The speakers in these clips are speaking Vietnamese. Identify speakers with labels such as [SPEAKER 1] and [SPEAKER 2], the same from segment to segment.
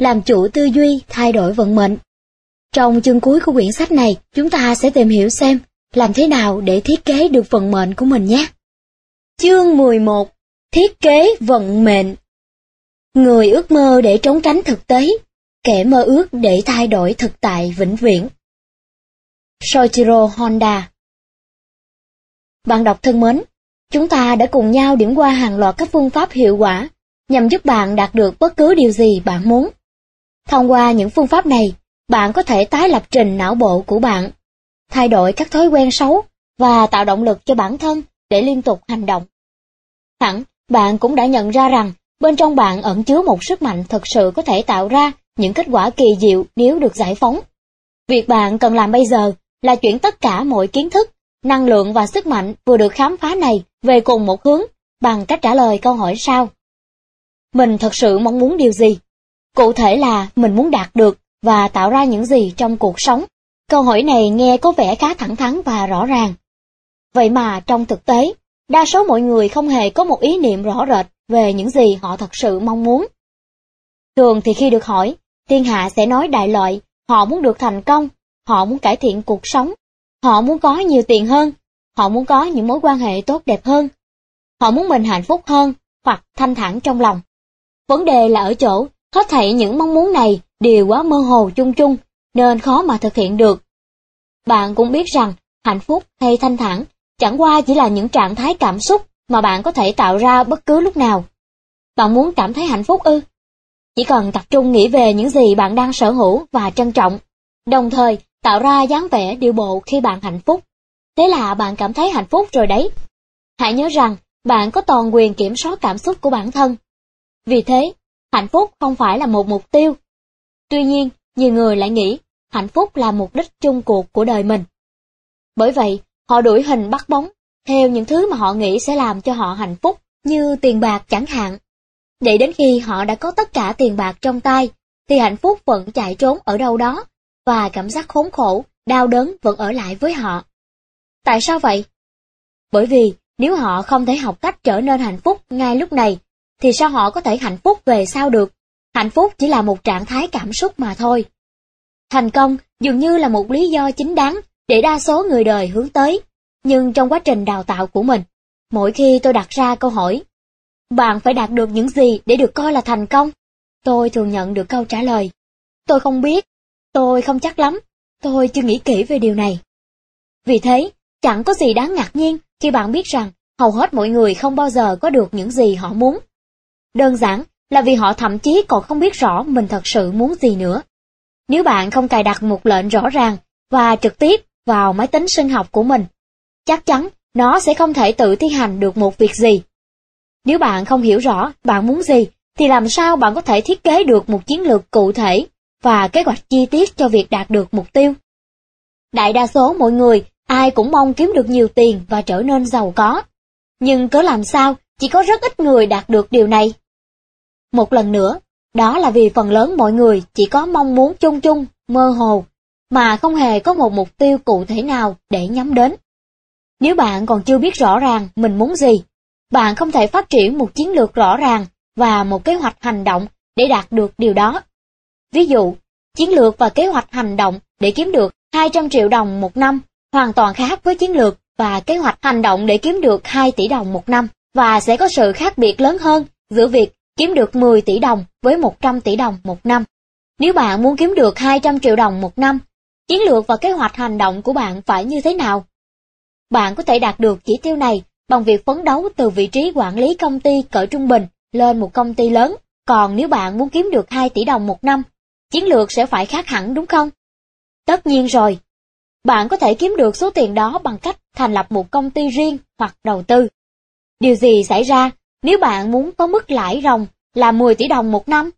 [SPEAKER 1] làm chủ tư duy thay đổi vận mệnh. Trong chương cuối của quyển sách này, chúng ta sẽ tìm hiểu xem làm thế nào để thiết kế được vận mệnh của mình nhé. Chương 11 Thiết kế vận mệnh Người ước mơ để trốn tránh thực tế, kẻ mơ ước để thay đổi thực tại vĩnh viễn. Soichiro Honda Bạn đọc thân mến, chúng ta đã cùng nhau điểm qua hàng loạt các phương pháp hiệu quả nhằm giúp bạn đạt được bất cứ điều gì bạn muốn. Thông qua những phương pháp này, bạn có thể tái lập trình não bộ của bạn, thay đổi các thói quen xấu và tạo động lực cho bản thân để liên tục hành động. Hẳn, bạn cũng đã nhận ra rằng bên trong bạn ẩn chứa một sức mạnh thực sự có thể tạo ra những kết quả kỳ diệu nếu được giải phóng. Việc bạn cần làm bây giờ là chuyển tất cả mọi kiến thức, năng lượng và sức mạnh vừa được khám phá này về cùng một hướng bằng cách trả lời câu hỏi sau. Mình thật sự mong muốn điều gì? Cụ thể là mình muốn đạt được và tạo ra những gì trong cuộc sống. Câu hỏi này nghe có vẻ khá thẳng thắn và rõ ràng. Vậy mà trong thực tế, đa số mọi người không hề có một ý niệm rõ rệt về những gì họ thật sự mong muốn. Thường thì khi được hỏi, thiên hạ sẽ nói đại loại, họ muốn được thành công, họ muốn cải thiện cuộc sống, họ muốn có nhiều tiền hơn, họ muốn có những mối quan hệ tốt đẹp hơn, họ muốn mình hạnh phúc hơn, hoặc thanh thản trong lòng. Vấn đề là ở chỗ, hết thảy những mong muốn này đều quá mơ hồ chung chung, nên khó mà thực hiện được. Bạn cũng biết rằng, hạnh phúc hay thanh thản chẳng qua chỉ là những trạng thái cảm xúc mà bạn có thể tạo ra bất cứ lúc nào. Bạn muốn cảm thấy hạnh phúc ư? Chỉ cần tập trung nghĩ về những gì bạn đang sở hữu và trân trọng, đồng thời tạo ra dáng vẻ điệu bộ khi bạn hạnh phúc. Thế là bạn cảm thấy hạnh phúc rồi đấy. Hãy nhớ rằng, bạn có toàn quyền kiểm soát cảm xúc của bản thân. Vì thế, hạnh phúc không phải là một mục tiêu. Tuy nhiên, nhiều người lại nghĩ hạnh phúc là mục đích chung cuộc của đời mình. Bởi vậy, họ đuổi hình bắt bóng, theo những thứ mà họ nghĩ sẽ làm cho họ hạnh phúc, như tiền bạc chẳng hạn. Để đến khi họ đã có tất cả tiền bạc trong tay, thì hạnh phúc vẫn chạy trốn ở đâu đó, và cảm giác khốn khổ, đau đớn vẫn ở lại với họ. Tại sao vậy? Bởi vì nếu họ không thể học cách trở nên hạnh phúc ngay lúc này, thì sao họ có thể hạnh phúc về sau được? Hạnh phúc chỉ là một trạng thái cảm xúc mà thôi. Thành công dường như là một lý do chính đáng để đa số người đời hướng tới. Nhưng trong quá trình đào tạo của mình, mỗi khi tôi đặt ra câu hỏi, bạn phải đạt được những gì để được coi là thành công? Tôi thường nhận được câu trả lời, tôi không biết, tôi không chắc lắm, tôi chưa nghĩ kỹ về điều này. Vì thế, chẳng có gì đáng ngạc nhiên khi bạn biết rằng hầu hết mọi người không bao giờ có được những gì họ muốn. Đơn giản là vì họ thậm chí còn không biết rõ mình thật sự muốn gì nữa. Nếu bạn không cài đặt một lệnh rõ ràng và trực tiếp vào máy tính sinh học của mình, chắc chắn nó sẽ không thể tự thi hành được một việc gì. Nếu bạn không hiểu rõ bạn muốn gì, thì làm sao bạn có thể thiết kế được một chiến lược cụ thể và kế hoạch chi tiết cho việc đạt được mục tiêu? Đại đa số mọi người, ai cũng mong kiếm được nhiều tiền và trở nên giàu có. Nhưng cớ làm sao chỉ có rất ít người đạt được điều này? Một lần nữa, đó là vì phần lớn mọi người chỉ có mong muốn chung chung, mơ hồ, mà không hề có một mục tiêu cụ thể nào để nhắm đến. Nếu bạn còn chưa biết rõ ràng mình muốn gì, bạn không thể phát triển một chiến lược rõ ràng và một kế hoạch hành động để đạt được điều đó. Ví dụ, chiến lược và kế hoạch hành động để kiếm được 200 triệu đồng một năm hoàn toàn khác với chiến lược và kế hoạch hành động để kiếm được 2 tỷ đồng một năm và sẽ có sự khác biệt lớn hơn giữa việc kiếm được 10 tỷ đồng với 100 tỷ đồng một năm. Nếu bạn muốn kiếm được 200 triệu đồng một năm, chiến lược và kế hoạch hành động của bạn phải như thế nào? Bạn có thể đạt được chỉ tiêu này bằng việc phấn đấu từ vị trí quản lý công ty cỡ trung bình lên một công ty lớn. Còn nếu bạn muốn kiếm được 2 tỷ đồng một năm, chiến lược sẽ phải khác hẳn đúng không? Tất nhiên rồi. Bạn có thể kiếm được số tiền đó bằng cách thành lập một công ty riêng hoặc đầu tư. Điều gì xảy ra nếu bạn muốn có mức lãi ròng là 10 tỷ đồng một năm?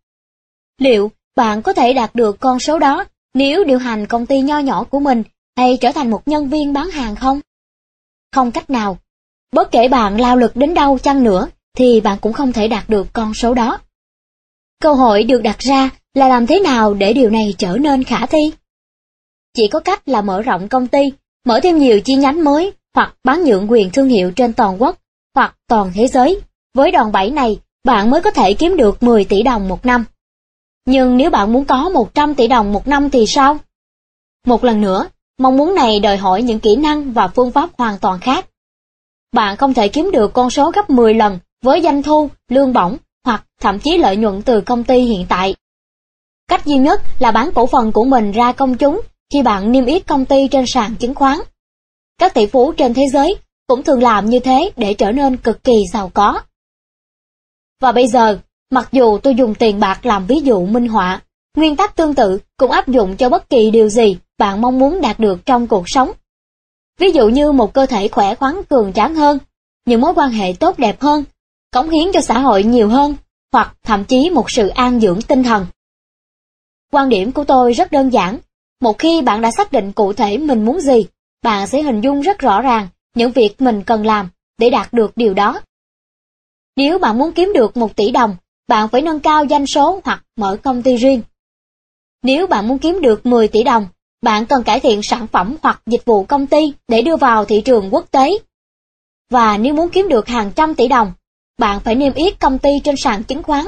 [SPEAKER 1] Liệu bạn có thể đạt được con số đó nếu điều hành công ty nho nhỏ của mình hay trở thành một nhân viên bán hàng không? Không cách nào. Bất kể bạn lao lực đến đâu chăng nữa, thì bạn cũng không thể đạt được con số đó. Câu hỏi được đặt ra là làm thế nào để điều này trở nên khả thi? Chỉ có cách là mở rộng công ty, mở thêm nhiều chi nhánh mới, hoặc bán nhượng quyền thương hiệu trên toàn quốc, hoặc toàn thế giới. Với đòn bẩy này, bạn mới có thể kiếm được 10 tỷ đồng một năm. Nhưng nếu bạn muốn có 100 tỷ đồng một năm thì sao? Một lần nữa, mong muốn này đòi hỏi những kỹ năng và phương pháp hoàn toàn khác. Bạn không thể kiếm được con số gấp 10 lần với doanh thu, lương bổng hoặc thậm chí lợi nhuận từ công ty hiện tại. Cách duy nhất là bán cổ phần của mình ra công chúng khi bạn niêm yết công ty trên sàn chứng khoán. Các tỷ phú trên thế giới cũng thường làm như thế để trở nên cực kỳ giàu có. Và bây giờ, mặc dù tôi dùng tiền bạc làm ví dụ minh họa, nguyên tắc tương tự cũng áp dụng cho bất kỳ điều gì bạn mong muốn đạt được trong cuộc sống. Ví dụ như một cơ thể khỏe khoắn cường tráng hơn, những mối quan hệ tốt đẹp hơn, cống hiến cho xã hội nhiều hơn, hoặc thậm chí một sự an dưỡng tinh thần. Quan điểm của tôi rất đơn giản, một khi bạn đã xác định cụ thể mình muốn gì, bạn sẽ hình dung rất rõ ràng những việc mình cần làm để đạt được điều đó. Nếu bạn muốn kiếm được một tỷ đồng, bạn phải nâng cao doanh số hoặc mở công ty riêng. Nếu bạn muốn kiếm được 10 tỷ đồng, bạn cần cải thiện sản phẩm hoặc dịch vụ công ty để đưa vào thị trường quốc tế. Và nếu muốn kiếm được hàng trăm tỷ đồng, bạn phải niêm yết công ty trên sàn chứng khoán,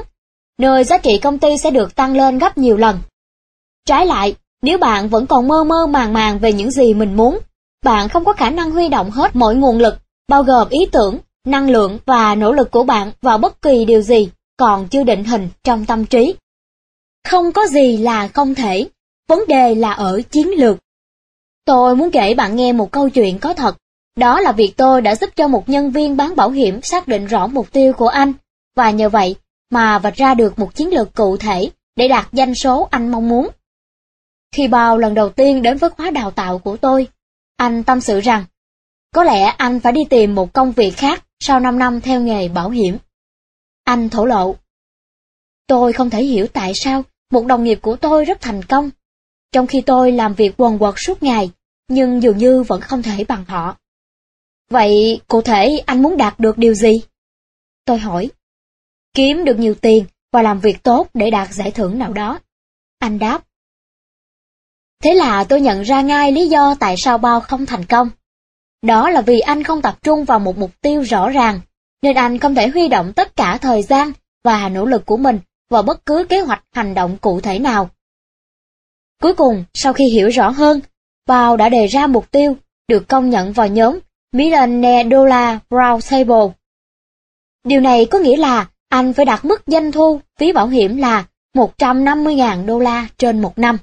[SPEAKER 1] nơi giá trị công ty sẽ được tăng lên gấp nhiều lần. Trái lại, nếu bạn vẫn còn mơ mơ màng màng về những gì mình muốn, bạn không có khả năng huy động hết mọi nguồn lực, bao gồm ý tưởng, năng lượng và nỗ lực của bạn vào bất kỳ điều gì còn chưa định hình trong tâm trí. Không có gì là không thể, vấn đề là ở chiến lược. Tôi muốn kể bạn nghe một câu chuyện có thật, đó là việc tôi đã giúp cho một nhân viên bán bảo hiểm xác định rõ mục tiêu của anh, và nhờ vậy mà vạch ra được một chiến lược cụ thể để đạt doanh số anh mong muốn. Khi bao lần đầu tiên đến với khóa đào tạo của tôi, anh tâm sự rằng, có lẽ anh phải đi tìm một công việc khác sau 5 năm theo nghề bảo hiểm. Anh thổ lộ. Tôi không thể hiểu tại sao một đồng nghiệp của tôi rất thành công, trong khi tôi làm việc quần quật suốt ngày, nhưng dường như vẫn không thể bằng họ. Vậy cụ thể anh muốn đạt được điều gì? Tôi hỏi. Kiếm được nhiều tiền và làm việc tốt để đạt giải thưởng nào đó. Anh đáp. Thế là tôi nhận ra ngay lý do tại sao bao không thành công. Đó là vì anh không tập trung vào một mục tiêu rõ ràng, nên anh không thể huy động tất cả thời gian và nỗ lực của mình vào bất cứ kế hoạch hành động cụ thể nào. Cuối cùng, sau khi hiểu rõ hơn, Bao đã đề ra mục tiêu được công nhận vào nhóm Millionaire Dollar Roundtable. Điều này có nghĩa là anh phải đạt mức doanh thu phí bảo hiểm là 150.000 đô la trên một năm.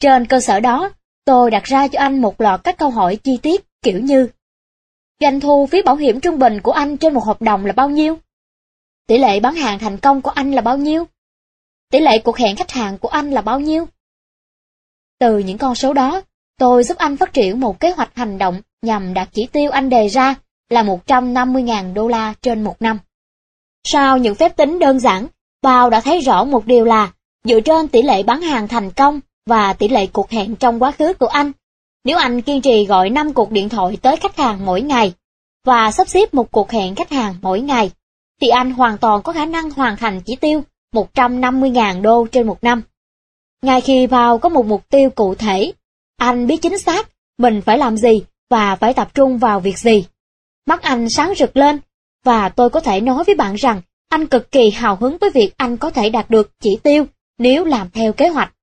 [SPEAKER 1] Trên cơ sở đó, tôi đặt ra cho anh một loạt các câu hỏi chi tiết kiểu như Doanh thu phí bảo hiểm trung bình của anh trên một hợp đồng là bao nhiêu? Tỷ lệ bán hàng thành công của anh là bao nhiêu? Tỷ lệ cuộc hẹn khách hàng của anh là bao nhiêu? Từ những con số đó, tôi giúp anh phát triển một kế hoạch hành động nhằm đạt chỉ tiêu anh đề ra là 150.000 đô la trên một năm. Sau những phép tính đơn giản, Bao đã thấy rõ một điều là, dựa trên tỷ lệ bán hàng thành công và tỷ lệ cuộc hẹn trong quá khứ của anh, nếu anh kiên trì gọi 5 cuộc điện thoại tới khách hàng mỗi ngày và sắp xếp một cuộc hẹn khách hàng mỗi ngày, thì anh hoàn toàn có khả năng hoàn thành chỉ tiêu 150.000 đô trên một năm. Ngay khi vào có một mục tiêu cụ thể, anh biết chính xác mình phải làm gì và phải tập trung vào việc gì. Mắt anh sáng rực lên, và tôi có thể nói với bạn rằng anh cực kỳ hào hứng với việc anh có thể đạt được chỉ tiêu nếu làm theo kế hoạch.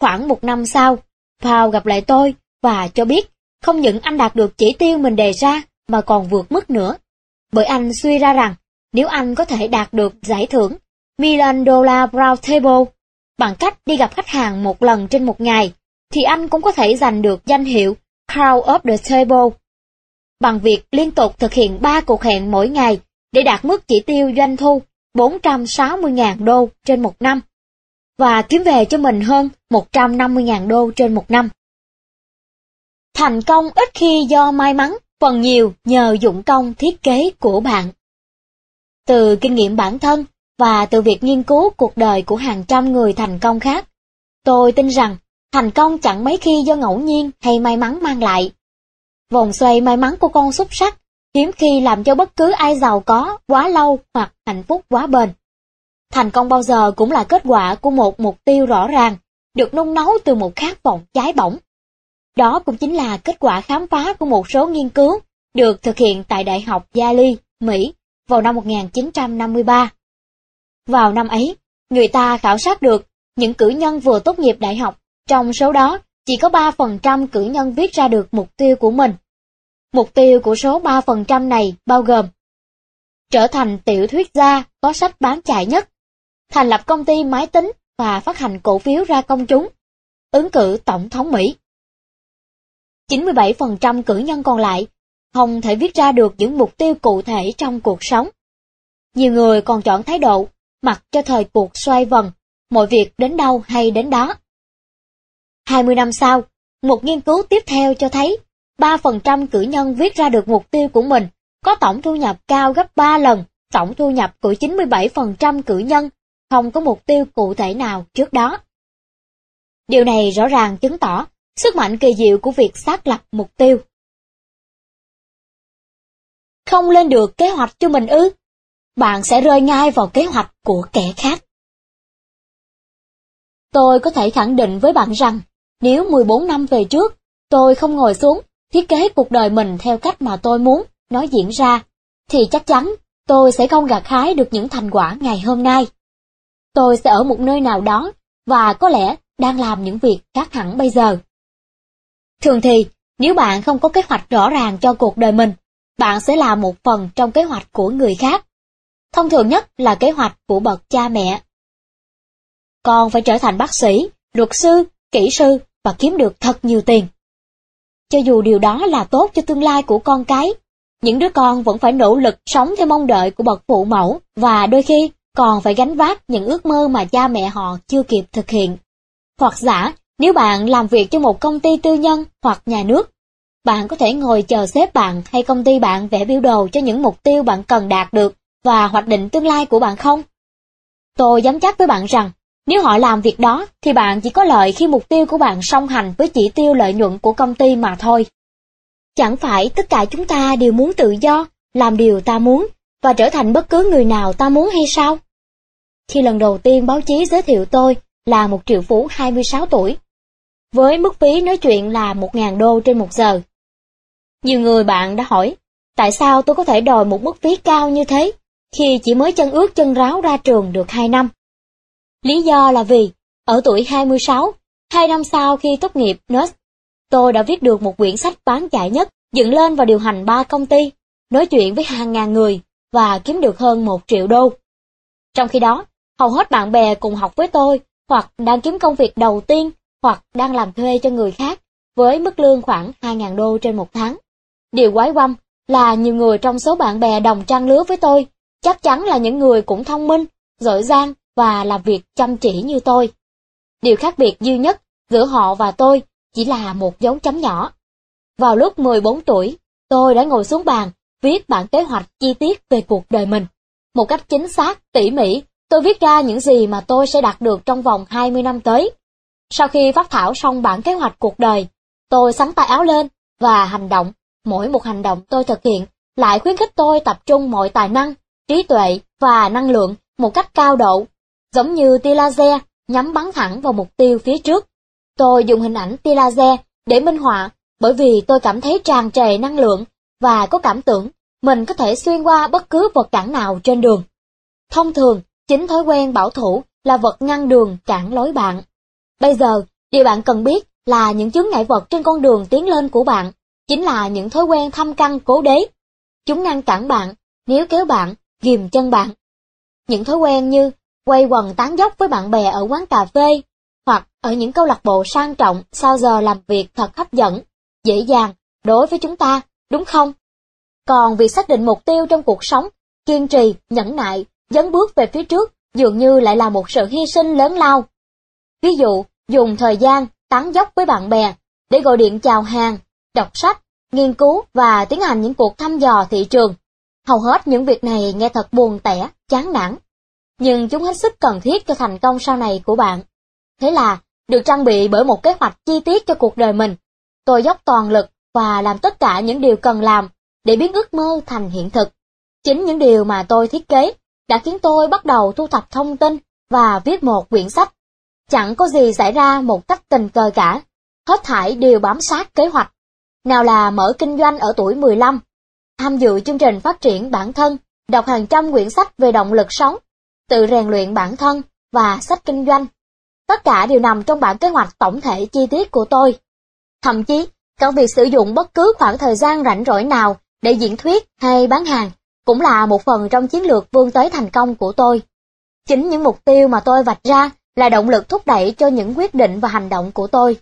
[SPEAKER 1] Khoảng một năm sau, Paul gặp lại tôi và cho biết không những anh đạt được chỉ tiêu mình đề ra mà còn vượt mức nữa. Bởi anh suy ra rằng nếu anh có thể đạt được giải thưởng Million Dollar Brown Table bằng cách đi gặp khách hàng một lần trên một ngày, thì anh cũng có thể giành được danh hiệu Crown of the Table. Bằng việc liên tục thực hiện 3 cuộc hẹn mỗi ngày để đạt mức chỉ tiêu doanh thu 460.000 đô trên một năm và kiếm về cho mình hơn 150.000 đô trên một năm. Thành công ít khi do may mắn, phần nhiều nhờ dụng công thiết kế của bạn. Từ kinh nghiệm bản thân và từ việc nghiên cứu cuộc đời của hàng trăm người thành công khác, tôi tin rằng thành công chẳng mấy khi do ngẫu nhiên hay may mắn mang lại. Vòng xoay may mắn của con xúc sắc hiếm khi làm cho bất cứ ai giàu có quá lâu hoặc hạnh phúc quá bền. Thành công bao giờ cũng là kết quả của một mục tiêu rõ ràng, được nung nấu từ một khát vọng cháy bỏng. Đó cũng chính là kết quả khám phá của một số nghiên cứu được thực hiện tại Đại học Yale, Mỹ vào năm 1953. Vào năm ấy, người ta khảo sát được những cử nhân vừa tốt nghiệp đại học, trong số đó chỉ có 3% cử nhân viết ra được mục tiêu của mình. Mục tiêu của số 3% này bao gồm trở thành tiểu thuyết gia có sách bán chạy nhất, thành lập công ty máy tính và phát hành cổ phiếu ra công chúng, ứng cử tổng thống Mỹ. 97% cử nhân còn lại không thể viết ra được những mục tiêu cụ thể trong cuộc sống. Nhiều người còn chọn thái độ mặc cho thời cuộc xoay vần, mọi việc đến đâu hay đến đó. 20 năm sau, một nghiên cứu tiếp theo cho thấy 3% cử nhân viết ra được mục tiêu của mình có tổng thu nhập cao gấp 3 lần tổng thu nhập của 97% cử nhân, không có mục tiêu cụ thể nào trước đó. Điều này rõ ràng chứng tỏ sức mạnh kỳ diệu của việc xác lập mục tiêu. Không lên được kế hoạch cho mình ư? Bạn sẽ rơi ngay vào kế hoạch của kẻ khác. Tôi có thể khẳng định với bạn rằng, nếu 14 năm về trước, tôi không ngồi xuống, thiết kế cuộc đời mình theo cách mà tôi muốn nó diễn ra, thì chắc chắn tôi sẽ không gặt hái được những thành quả ngày hôm nay. Tôi sẽ ở một nơi nào đó, và có lẽ đang làm những việc khác hẳn bây giờ. Thường thì, nếu bạn không có kế hoạch rõ ràng cho cuộc đời mình, bạn sẽ là một phần trong kế hoạch của người khác. Thông thường nhất là kế hoạch của bậc cha mẹ. Con phải trở thành bác sĩ, luật sư, kỹ sư và kiếm được thật nhiều tiền. Cho dù điều đó là tốt cho tương lai của con cái, những đứa con vẫn phải nỗ lực sống theo mong đợi của bậc phụ mẫu và đôi khi còn phải gánh vác những ước mơ mà cha mẹ họ chưa kịp thực hiện. Hoặc giả, nếu bạn làm việc cho một công ty tư nhân hoặc nhà nước, bạn có thể ngồi chờ sếp bạn hay công ty bạn vẽ biểu đồ cho những mục tiêu bạn cần đạt được và hoạch định tương lai của bạn không? Tôi dám chắc với bạn rằng, nếu họ làm việc đó thì bạn chỉ có lợi khi mục tiêu của bạn song hành với chỉ tiêu lợi nhuận của công ty mà thôi. Chẳng phải tất cả chúng ta đều muốn tự do, làm điều ta muốn và trở thành bất cứ người nào ta muốn hay sao? Khi lần đầu tiên báo chí giới thiệu tôi là một triệu phú 26 tuổi, với mức phí nói chuyện là 1.000 đô trên một giờ. Nhiều người bạn đã hỏi, tại sao tôi có thể đòi một mức phí cao như thế, khi chỉ mới chân ướt chân ráo ra trường được 2 năm? Lý do là vì, ở tuổi 26, hai năm sau khi tốt nghiệp NUS, tôi đã viết được một quyển sách bán chạy nhất, dựng lên và điều hành ba công ty, nói chuyện với hàng ngàn người và kiếm được hơn một triệu đô. Trong khi đó, hầu hết bạn bè cùng học với tôi hoặc đang kiếm công việc đầu tiên hoặc đang làm thuê cho người khác với mức lương khoảng 2.000 đô trên một tháng. Điều quái quăm là nhiều người trong số bạn bè đồng trang lứa với tôi chắc chắn là những người cũng thông minh, giỏi giang và làm việc chăm chỉ như tôi. Điều khác biệt duy nhất giữa họ và tôi chỉ là một dấu chấm nhỏ. Vào lúc 14 tuổi, tôi đã ngồi xuống bàn, viết bản kế hoạch chi tiết về cuộc đời mình. Một cách chính xác, tỉ mỉ, tôi viết ra những gì mà tôi sẽ đạt được trong vòng 20 năm tới. Sau khi phát thảo xong bản kế hoạch cuộc đời, tôi sắn tay áo lên và hành động. Mỗi một hành động tôi thực hiện lại khuyến khích tôi tập trung mọi tài năng, trí tuệ và năng lượng một cách cao độ, giống như tia laser nhắm bắn thẳng vào mục tiêu phía trước. Tôi dùng hình ảnh tia laser để minh họa bởi vì tôi cảm thấy tràn trề năng lượng và có cảm tưởng mình có thể xuyên qua bất cứ vật cản nào trên đường. Thông thường, chính thói quen bảo thủ là vật ngăn đường cản lối bạn. Bây giờ, điều bạn cần biết là những chướng ngại vật trên con đường tiến lên của bạn, chính là những thói quen thâm căn cố đế. Chúng ngăn cản bạn, nếu kéo bạn, ghìm chân bạn. Những thói quen như quay quần tán dốc với bạn bè ở quán cà phê, hoặc ở những câu lạc bộ sang trọng sau giờ làm việc thật hấp dẫn, dễ dàng đối với chúng ta, đúng không? Còn việc xác định mục tiêu trong cuộc sống, kiên trì, nhẫn nại, dấn bước về phía trước dường như lại là một sự hy sinh lớn lao. Ví dụ, dùng thời gian tán dốc với bạn bè để gọi điện chào hàng, đọc sách, nghiên cứu và tiến hành những cuộc thăm dò thị trường. Hầu hết những việc này nghe thật buồn tẻ, chán nản. Nhưng chúng hết sức cần thiết cho thành công sau này của bạn. Thế là, được trang bị bởi một kế hoạch chi tiết cho cuộc đời mình. Tôi dốc toàn lực và làm tất cả những điều cần làm để biến ước mơ thành hiện thực. Chính những điều mà tôi thiết kế đã khiến tôi bắt đầu thu thập thông tin và viết một quyển sách. Chẳng có gì xảy ra một cách tình cờ cả, hết thảy đều bám sát kế hoạch. Nào là mở kinh doanh ở tuổi 15, tham dự chương trình phát triển bản thân, đọc hàng trăm quyển sách về động lực sống, tự rèn luyện bản thân và sách kinh doanh. Tất cả đều nằm trong bản kế hoạch tổng thể chi tiết của tôi. Thậm chí, cả việc sử dụng bất cứ khoảng thời gian rảnh rỗi nào để diễn thuyết hay bán hàng cũng là một phần trong chiến lược vươn tới thành công của tôi. Chính những mục tiêu mà tôi vạch ra là động lực thúc đẩy cho những quyết định và hành động của tôi.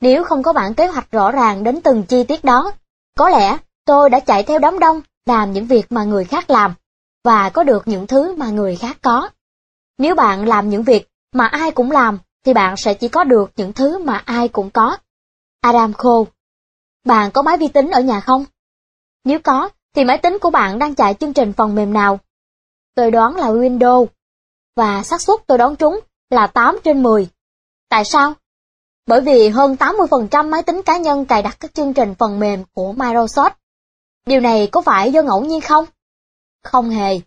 [SPEAKER 1] Nếu không có bản kế hoạch rõ ràng đến từng chi tiết đó, có lẽ tôi đã chạy theo đám đông làm những việc mà người khác làm và có được những thứ mà người khác có. Nếu bạn làm những việc mà ai cũng làm thì bạn sẽ chỉ có được những thứ mà ai cũng có. Adam Cole Bạn có máy vi tính ở nhà không? Nếu có, thì máy tính của bạn đang chạy chương trình phần mềm nào? Tôi đoán là Windows. Và xác suất tôi đoán trúng là 8 trên 10. Tại sao? Bởi vì hơn 80% máy tính cá nhân cài đặt các chương trình phần mềm của Microsoft. Điều này có phải do ngẫu nhiên không? Không hề.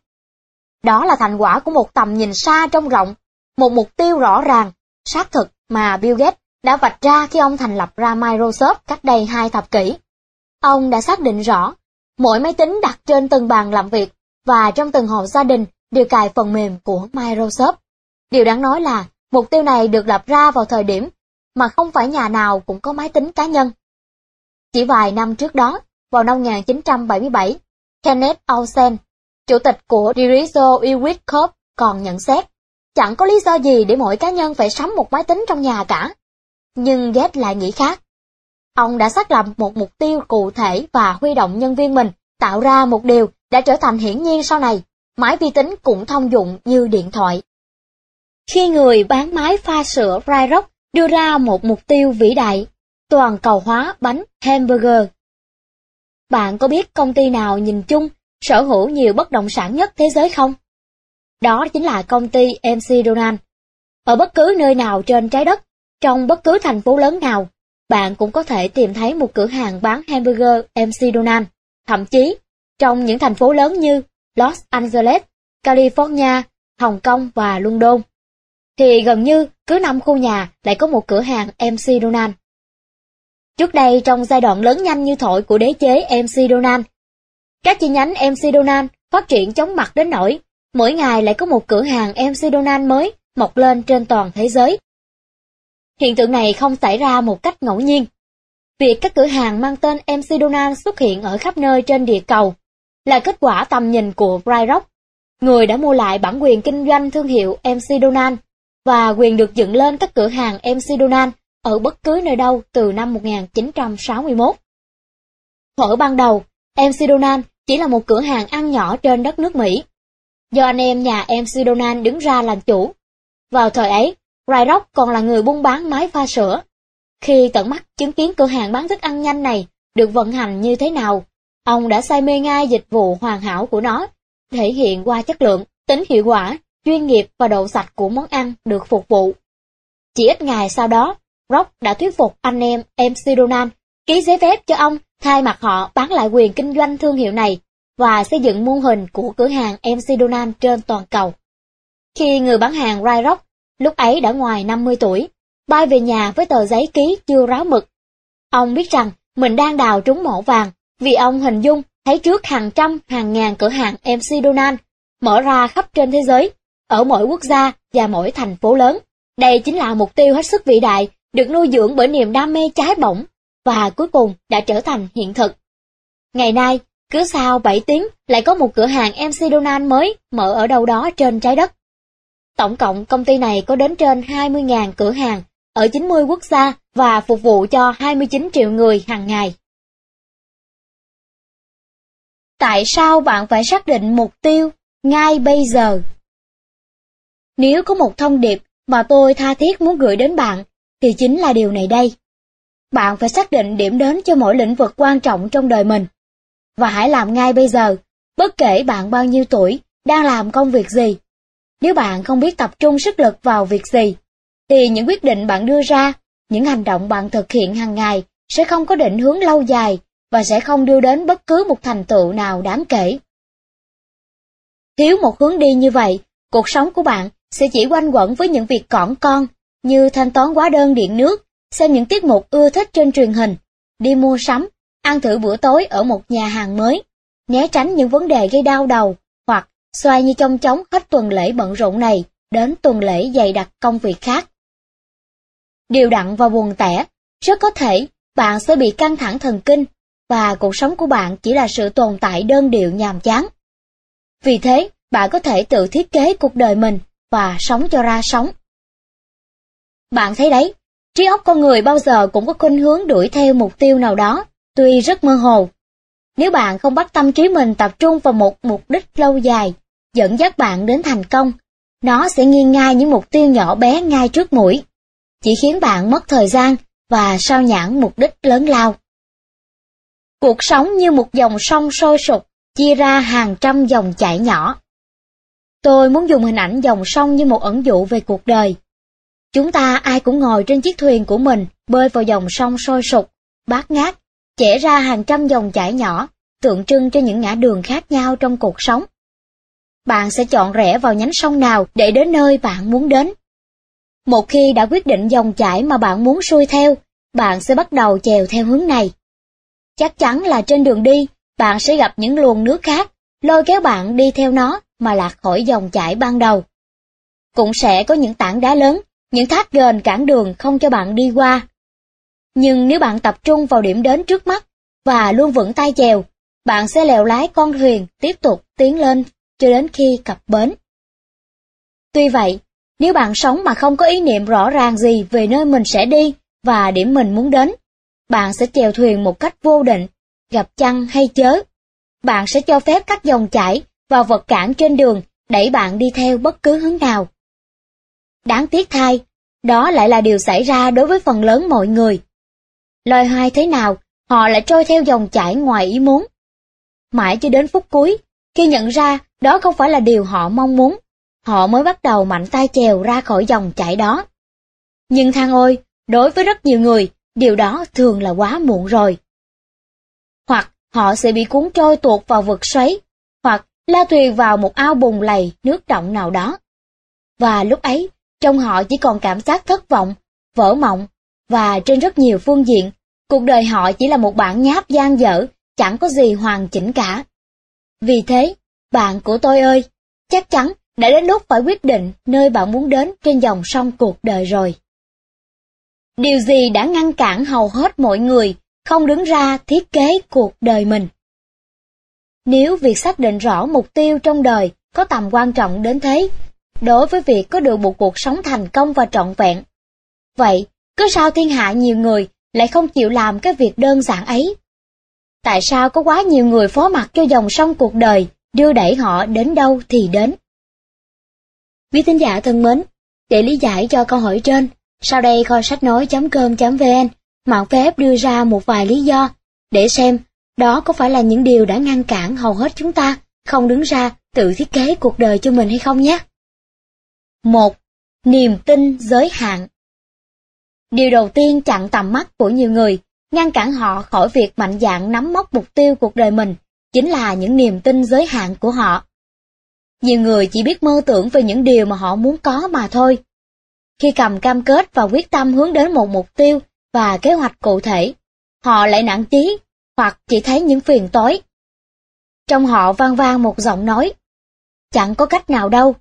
[SPEAKER 1] Đó là thành quả của một tầm nhìn xa trong rộng, một mục tiêu rõ ràng, xác thực mà Bill Gates đã vạch ra khi ông thành lập ra Microsoft cách đây hai thập kỷ. Ông đã xác định rõ, mỗi máy tính đặt trên từng bàn làm việc và trong từng hộ gia đình đều cài phần mềm của Microsoft. Điều đáng nói là, mục tiêu này được lập ra vào thời điểm mà không phải nhà nào cũng có máy tính cá nhân. Chỉ vài năm trước đó, vào năm 1977, Kenneth Olsen, chủ tịch của Diriso Ewit Corp còn nhận xét, chẳng có lý do gì để mỗi cá nhân phải sắm một máy tính trong nhà cả. Nhưng Gates lại nghĩ khác. Ông đã xác lập một mục tiêu cụ thể và huy động nhân viên mình tạo ra một điều đã trở thành hiển nhiên sau này, máy vi tính cũng thông dụng như điện thoại. Khi người bán máy pha sữa Fryrock đưa ra một mục tiêu vĩ đại, toàn cầu hóa bánh hamburger. Bạn có biết công ty nào nhìn chung sở hữu nhiều bất động sản nhất thế giới không? Đó chính là công ty MC Donald. Ở bất cứ nơi nào trên trái đất, trong bất cứ thành phố lớn nào, bạn cũng có thể tìm thấy một cửa hàng bán hamburger MC Donald. Thậm chí, trong những thành phố lớn như Los Angeles, California, Hồng Kông và London, thì gần như cứ năm khu nhà lại có một cửa hàng MC Donald. Trước đây trong giai đoạn lớn nhanh như thổi của đế chế MC Donald, các chi nhánh MC Donald phát triển chóng mặt đến nỗi mỗi ngày lại có một cửa hàng MC Donald mới mọc lên trên toàn thế giới. Hiện tượng này không xảy ra một cách ngẫu nhiên. Việc các cửa hàng mang tên MC Donald xuất hiện ở khắp nơi trên địa cầu là kết quả tầm nhìn của BrightRock, người đã mua lại bản quyền kinh doanh thương hiệu MC Donald và quyền được dựng lên các cửa hàng MC Donald ở bất cứ nơi đâu từ năm 1961. Thuở ban đầu, MC Donald chỉ là một cửa hàng ăn nhỏ trên đất nước Mỹ. Do anh em nhà MC Donald đứng ra làm chủ. Vào thời ấy, Ray Rock còn là người buôn bán máy pha sữa. Khi tận mắt chứng kiến cửa hàng bán thức ăn nhanh này được vận hành như thế nào, ông đã say mê ngay dịch vụ hoàn hảo của nó, thể hiện qua chất lượng, tính hiệu quả, chuyên nghiệp và độ sạch của món ăn được phục vụ. Chỉ ít ngày sau đó, Rock đã thuyết phục anh em MC Donald ký giấy phép cho ông thay mặt họ bán lại quyền kinh doanh thương hiệu này và xây dựng mô hình của cửa hàng MC Donald trên toàn cầu. Khi người bán hàng Ray Rock lúc ấy đã ngoài 50 tuổi, bay về nhà với tờ giấy ký chưa ráo mực. Ông biết rằng mình đang đào trúng mỏ vàng vì ông hình dung thấy trước hàng trăm hàng ngàn cửa hàng MC Donald mở ra khắp trên thế giới, ở mỗi quốc gia và mỗi thành phố lớn. Đây chính là mục tiêu hết sức vĩ đại, được nuôi dưỡng bởi niềm đam mê cháy bỏng và cuối cùng đã trở thành hiện thực. Ngày nay, cứ sau 7 tiếng lại có một cửa hàng MC Donald mới mở ở đâu đó trên trái đất. Tổng cộng công ty này có đến trên 20.000 cửa hàng ở 90 quốc gia và phục vụ cho 29 triệu người hàng ngày. Tại sao bạn phải xác định mục tiêu ngay bây giờ? Nếu có một thông điệp mà tôi tha thiết muốn gửi đến bạn, thì chính là điều này đây. Bạn phải xác định điểm đến cho mỗi lĩnh vực quan trọng trong đời mình. Và hãy làm ngay bây giờ, bất kể bạn bao nhiêu tuổi, đang làm công việc gì. Nếu bạn không biết tập trung sức lực vào việc gì, thì những quyết định bạn đưa ra, những hành động bạn thực hiện hàng ngày sẽ không có định hướng lâu dài và sẽ không đưa đến bất cứ một thành tựu nào đáng kể. Thiếu một hướng đi như vậy, cuộc sống của bạn sẽ chỉ quanh quẩn với những việc cỏn con như thanh toán hóa đơn điện nước, xem những tiết mục ưa thích trên truyền hình, đi mua sắm, ăn thử bữa tối ở một nhà hàng mới, né tránh những vấn đề gây đau đầu xoay như trong chóng hết tuần lễ bận rộn này đến tuần lễ dày đặc công việc khác. Điều đặn và buồn tẻ, rất có thể bạn sẽ bị căng thẳng thần kinh và cuộc sống của bạn chỉ là sự tồn tại đơn điệu nhàm chán. Vì thế, bạn có thể tự thiết kế cuộc đời mình và sống cho ra sống. Bạn thấy đấy, trí óc con người bao giờ cũng có khuynh hướng đuổi theo mục tiêu nào đó, tuy rất mơ hồ. Nếu bạn không bắt tâm trí mình tập trung vào một mục đích lâu dài, dẫn dắt bạn đến thành công, nó sẽ nghiêng ngay những mục tiêu nhỏ bé ngay trước mũi, chỉ khiến bạn mất thời gian và sao nhãn mục đích lớn lao. Cuộc sống như một dòng sông sôi sục, chia ra hàng trăm dòng chảy nhỏ. Tôi muốn dùng hình ảnh dòng sông như một ẩn dụ về cuộc đời. Chúng ta ai cũng ngồi trên chiếc thuyền của mình, bơi vào dòng sông sôi sục, bát ngát, chẻ ra hàng trăm dòng chảy nhỏ, tượng trưng cho những ngã đường khác nhau trong cuộc sống. Bạn sẽ chọn rẽ vào nhánh sông nào để đến nơi bạn muốn đến. Một khi đã quyết định dòng chảy mà bạn muốn xuôi theo, bạn sẽ bắt đầu chèo theo hướng này. Chắc chắn là trên đường đi, bạn sẽ gặp những luồng nước khác, lôi kéo bạn đi theo nó mà lạc khỏi dòng chảy ban đầu. Cũng sẽ có những tảng đá lớn, những thác gền cản đường không cho bạn đi qua. Nhưng nếu bạn tập trung vào điểm đến trước mắt và luôn vững tay chèo, bạn sẽ lèo lái con thuyền tiếp tục tiến lên cho đến khi cập bến. Tuy vậy, nếu bạn sống mà không có ý niệm rõ ràng gì về nơi mình sẽ đi và điểm mình muốn đến, bạn sẽ chèo thuyền một cách vô định, gặp chăng hay chớ. Bạn sẽ cho phép các dòng chảy và vật cản trên đường đẩy bạn đi theo bất cứ hướng nào. Đáng tiếc thay, đó lại là điều xảy ra đối với phần lớn mọi người. Loài hoài thế nào, họ lại trôi theo dòng chảy ngoài ý muốn. Mãi cho đến phút cuối, khi nhận ra đó không phải là điều họ mong muốn, họ mới bắt đầu mạnh tay chèo ra khỏi dòng chảy đó. Nhưng thang ôi, đối với rất nhiều người, điều đó thường là quá muộn rồi. Hoặc họ sẽ bị cuốn trôi tuột vào vực xoáy, hoặc lao thuyền vào một ao bùn lầy nước động nào đó. Và lúc ấy, trong họ chỉ còn cảm giác thất vọng, vỡ mộng, và trên rất nhiều phương diện, cuộc đời họ chỉ là một bản nháp gian dở, chẳng có gì hoàn chỉnh cả. Vì thế, bạn của tôi ơi, chắc chắn đã đến lúc phải quyết định nơi bạn muốn đến trên dòng sông cuộc đời rồi. Điều gì đã ngăn cản hầu hết mọi người không đứng ra thiết kế cuộc đời mình? Nếu việc xác định rõ mục tiêu trong đời có tầm quan trọng đến thế, đối với việc có được một cuộc sống thành công và trọn vẹn, vậy cứ sao thiên hạ nhiều người lại không chịu làm cái việc đơn giản ấy? Tại sao có quá nhiều người phó mặc cho dòng sông cuộc đời, đưa đẩy họ đến đâu thì đến? Quý thính giả thân mến, để lý giải cho câu hỏi trên, sau đây kho sách nói.com.vn mạng phép đưa ra một vài lý do để xem đó có phải là những điều đã ngăn cản hầu hết chúng ta không đứng ra tự thiết kế cuộc đời cho mình hay không nhé. 1. Niềm tin giới hạn Điều đầu tiên chặn tầm mắt của nhiều người, ngăn cản họ khỏi việc mạnh dạn nắm mốc mục tiêu cuộc đời mình, chính là những niềm tin giới hạn của họ. Nhiều người chỉ biết mơ tưởng về những điều mà họ muốn có mà thôi. Khi cầm cam kết và quyết tâm hướng đến một mục tiêu và kế hoạch cụ thể, họ lại nản chí hoặc chỉ thấy những phiền tối. Trong họ vang vang một giọng nói, chẳng có cách nào đâu.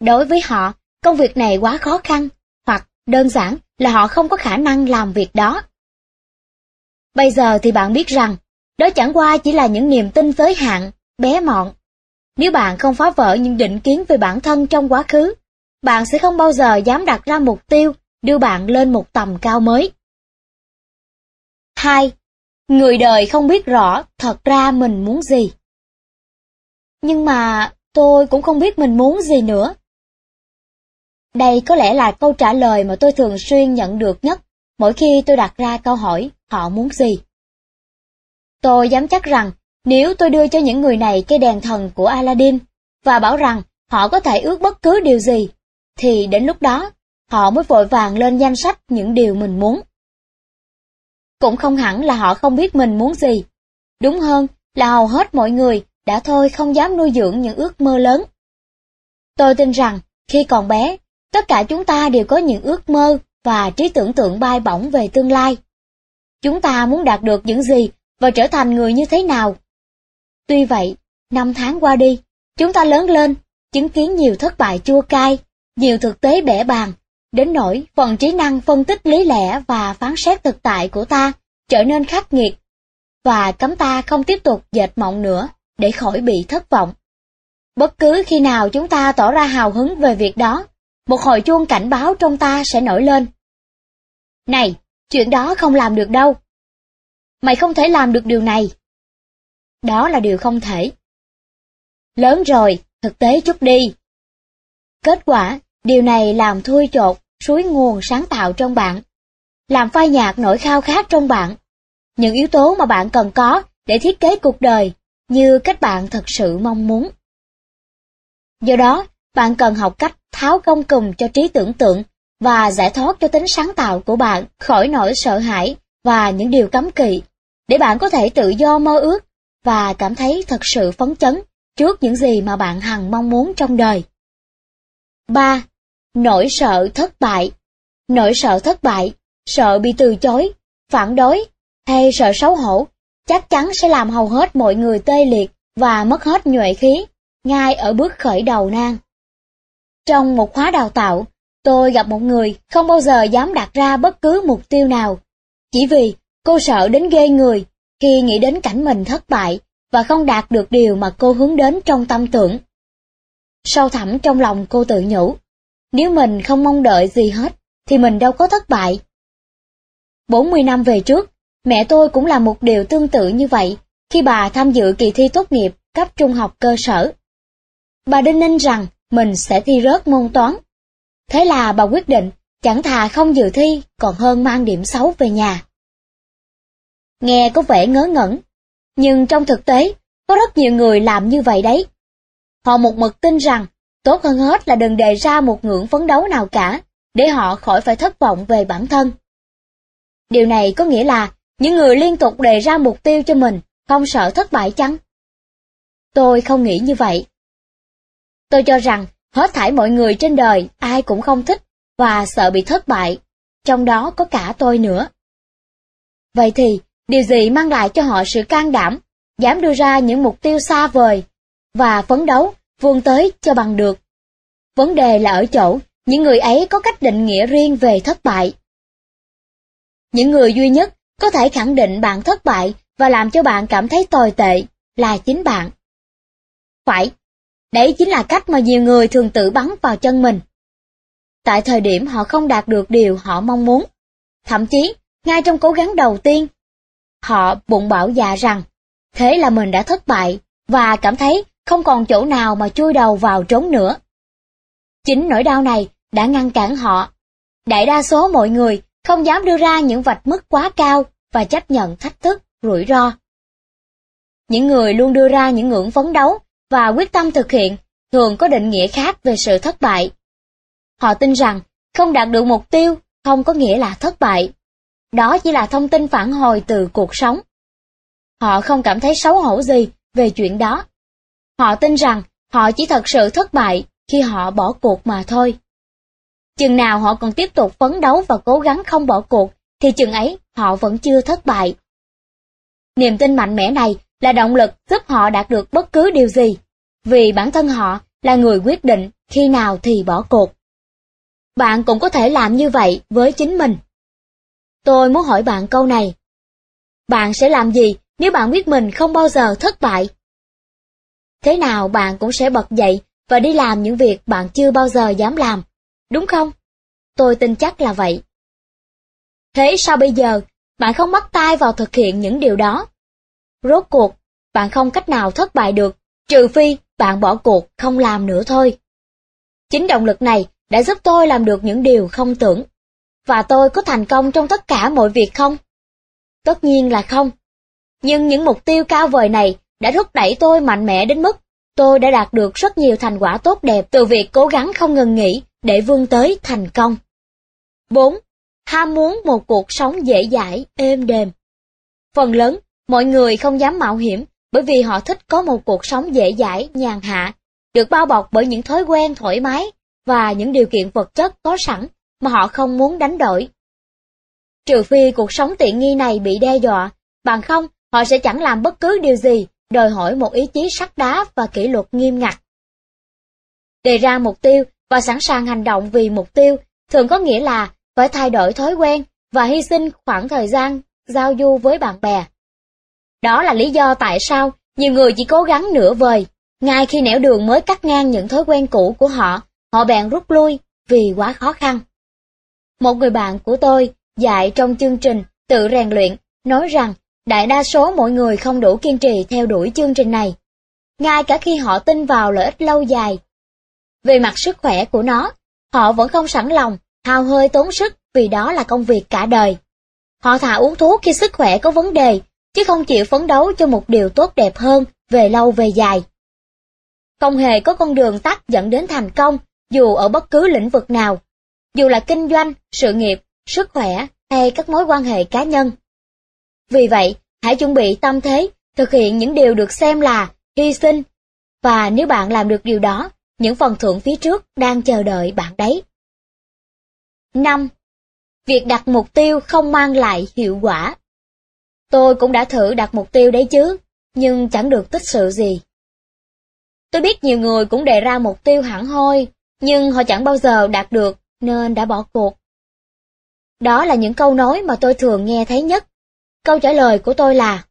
[SPEAKER 1] Đối với họ, công việc này quá khó khăn, hoặc đơn giản là họ không có khả năng làm việc đó. Bây giờ thì bạn biết rằng, đó chẳng qua chỉ là những niềm tin giới hạn, bé mọn. Nếu bạn không phá vỡ những định kiến về bản thân trong quá khứ, bạn sẽ không bao giờ dám đặt ra mục tiêu đưa bạn lên một tầm cao mới. 2. Người đời không biết rõ thật ra mình muốn gì. Nhưng mà tôi cũng không biết mình muốn gì nữa. Đây có lẽ là câu trả lời mà tôi thường xuyên nhận được nhất mỗi khi tôi đặt ra câu hỏi họ muốn gì. Tôi dám chắc rằng nếu tôi đưa cho những người này cây đèn thần của Aladdin và bảo rằng họ có thể ước bất cứ điều gì, thì đến lúc đó họ mới vội vàng lên danh sách những điều mình muốn. Cũng không hẳn là họ không biết mình muốn gì. Đúng hơn là hầu hết mọi người đã thôi không dám nuôi dưỡng những ước mơ lớn. Tôi tin rằng khi còn bé, tất cả chúng ta đều có những ước mơ và trí tưởng tượng bay bổng về tương lai. Chúng ta muốn đạt được những gì và trở thành người như thế nào. Tuy vậy, năm tháng qua đi, Chúng ta lớn lên, chứng kiến nhiều thất bại chua cay, nhiều thực tế bẻ bàn, đến nỗi phần trí năng phân tích lý lẽ và phán xét thực tại của ta trở nên khắc nghiệt, và cấm ta không tiếp tục dệt mộng nữa để khỏi bị thất vọng. Bất cứ khi nào chúng ta tỏ ra hào hứng về việc đó, một hồi chuông cảnh báo trong ta sẽ nổi lên. Này, chuyện đó không làm được đâu. Mày không thể làm được điều này. Đó là điều không thể. Lớn rồi, thực tế chút đi. Kết quả, điều này làm thui chột, suối nguồn sáng tạo trong bạn. Làm phai nhạt nỗi khao khát trong bạn. Những yếu tố mà bạn cần có để thiết kế cuộc đời như cách bạn thật sự mong muốn. Do đó, bạn cần học cách tháo công cùm cho trí tưởng tượng và giải thoát cho tính sáng tạo của bạn khỏi nỗi sợ hãi và những điều cấm kỵ, để bạn có thể tự do mơ ước và cảm thấy thật sự phấn chấn trước những gì mà bạn hằng mong muốn trong đời. 3. Nỗi sợ thất bại Nỗi sợ thất bại, sợ bị từ chối, phản đối hay sợ xấu hổ chắc chắn sẽ làm hầu hết mọi người tê liệt và mất hết nhuệ khí ngay ở bước khởi đầu nan. Trong một khóa đào tạo, tôi gặp một người không bao giờ dám đặt ra bất cứ mục tiêu nào, chỉ vì cô sợ đến ghê người khi nghĩ đến cảnh mình thất bại và không đạt được điều mà cô hướng đến trong tâm tưởng. Sâu thẳm trong lòng cô tự nhủ, nếu mình không mong đợi gì hết, thì mình đâu có thất bại. 40 năm về trước, mẹ tôi cũng làm một điều tương tự như vậy khi bà tham dự kỳ thi tốt nghiệp cấp trung học cơ sở. Bà đinh ninh rằng mình sẽ thi rớt môn toán. Thế là bà quyết định chẳng thà không dự thi còn hơn mang điểm xấu về nhà. Nghe có vẻ ngớ ngẩn, nhưng trong thực tế, có rất nhiều người làm như vậy đấy. Họ một mực tin rằng, tốt hơn hết là đừng đề ra một ngưỡng phấn đấu nào cả, để họ khỏi phải thất vọng về bản thân. Điều này có nghĩa là, những người liên tục đề ra mục tiêu cho mình, không sợ thất bại chăng? Tôi không nghĩ như vậy. Tôi cho rằng, hết thảy mọi người trên đời ai cũng không thích và sợ bị thất bại, trong đó có cả tôi nữa. Vậy thì, điều gì mang lại cho họ sự can đảm, dám đưa ra những mục tiêu xa vời và phấn đấu vươn tới cho bằng được? Vấn đề là ở chỗ, những người ấy có cách định nghĩa riêng về thất bại. Những người duy nhất có thể khẳng định bạn thất bại và làm cho bạn cảm thấy tồi tệ là chính bạn. Phải, đấy chính là cách mà nhiều người thường tự bắn vào chân mình. Tại thời điểm họ không đạt được điều họ mong muốn, thậm chí ngay trong cố gắng đầu tiên, họ bụng bảo dạ rằng thế là mình đã thất bại và cảm thấy không còn chỗ nào mà chui đầu vào trốn nữa. Chính nỗi đau này đã ngăn cản họ. Đại đa số mọi người không dám đưa ra những vạch mức quá cao và chấp nhận thách thức, rủi ro. Những người luôn đưa ra những ngưỡng phấn đấu và quyết tâm thực hiện thường có định nghĩa khác về sự thất bại. Họ tin rằng không đạt được mục tiêu không có nghĩa là thất bại. Đó chỉ là thông tin phản hồi từ cuộc sống. Họ không cảm thấy xấu hổ gì về chuyện đó. Họ tin rằng họ chỉ thật sự thất bại khi họ bỏ cuộc mà thôi. Chừng nào họ còn tiếp tục phấn đấu và cố gắng không bỏ cuộc, thì chừng ấy họ vẫn chưa thất bại. Niềm tin mạnh mẽ này là động lực giúp họ đạt được bất cứ điều gì, vì bản thân họ là người quyết định khi nào thì bỏ cuộc. Bạn cũng có thể làm như vậy với chính mình. Tôi muốn hỏi bạn câu này. Bạn sẽ làm gì nếu bạn biết mình không bao giờ thất bại? Thế nào bạn cũng sẽ bật dậy và đi làm những việc bạn chưa bao giờ dám làm, đúng không? Tôi tin chắc là vậy. Thế sao bây giờ, bạn không bắt tay vào thực hiện những điều đó? Rốt cuộc, bạn không cách nào thất bại được, trừ phi bạn bỏ cuộc không làm nữa thôi. Chính động lực này đã giúp tôi làm được những điều không tưởng. Và tôi có thành công trong tất cả mọi việc không? Tất nhiên là không. Nhưng những mục tiêu cao vời này đã thúc đẩy tôi mạnh mẽ đến mức tôi đã đạt được rất nhiều thành quả tốt đẹp từ việc cố gắng không ngừng nghỉ để vươn tới thành công. 4. Ham muốn một cuộc sống dễ dãi, êm đềm. Phần lớn, mọi người không dám mạo hiểm bởi vì họ thích có một cuộc sống dễ dãi, nhàn hạ, được bao bọc bởi những thói quen thoải mái và những điều kiện vật chất có sẵn mà họ không muốn đánh đổi. Trừ phi cuộc sống tiện nghi này bị đe dọa, bằng không họ sẽ chẳng làm bất cứ điều gì đòi hỏi một ý chí sắt đá và kỷ luật nghiêm ngặt. Đề ra mục tiêu và sẵn sàng hành động vì mục tiêu thường có nghĩa là phải thay đổi thói quen và hy sinh khoảng thời gian giao du với bạn bè. Đó là lý do tại sao nhiều người chỉ cố gắng nửa vời, ngay khi nẻo đường mới cắt ngang những thói quen cũ của họ, họ bèn rút lui vì quá khó khăn. Một người bạn của tôi dạy trong chương trình tự rèn luyện nói rằng đại đa số mọi người không đủ kiên trì theo đuổi chương trình này, ngay cả khi họ tin vào lợi ích lâu dài. Về mặt sức khỏe của nó, họ vẫn không sẵn lòng, hao hơi tốn sức vì đó là công việc cả đời. Họ thà uống thuốc khi sức khỏe có vấn đề, chứ không chịu phấn đấu cho một điều tốt đẹp hơn về lâu về dài. Không hề có con đường tắt dẫn đến thành công, dù ở bất cứ lĩnh vực nào, dù là kinh doanh, sự nghiệp, sức khỏe hay các mối quan hệ cá nhân. Vì vậy, hãy chuẩn bị tâm thế, thực hiện những điều được xem là hy sinh, và nếu bạn làm được điều đó, những phần thưởng phía trước đang chờ đợi bạn đấy. 5. Việc đặt mục tiêu không mang lại hiệu quả. Tôi cũng đã thử đặt mục tiêu đấy chứ, nhưng chẳng được tích sự gì. Tôi biết nhiều người cũng đề ra mục tiêu hẳn hoi, nhưng họ chẳng bao giờ đạt được nên đã bỏ cuộc. Đó là những câu nói mà tôi thường nghe thấy nhất. Câu trả lời của tôi là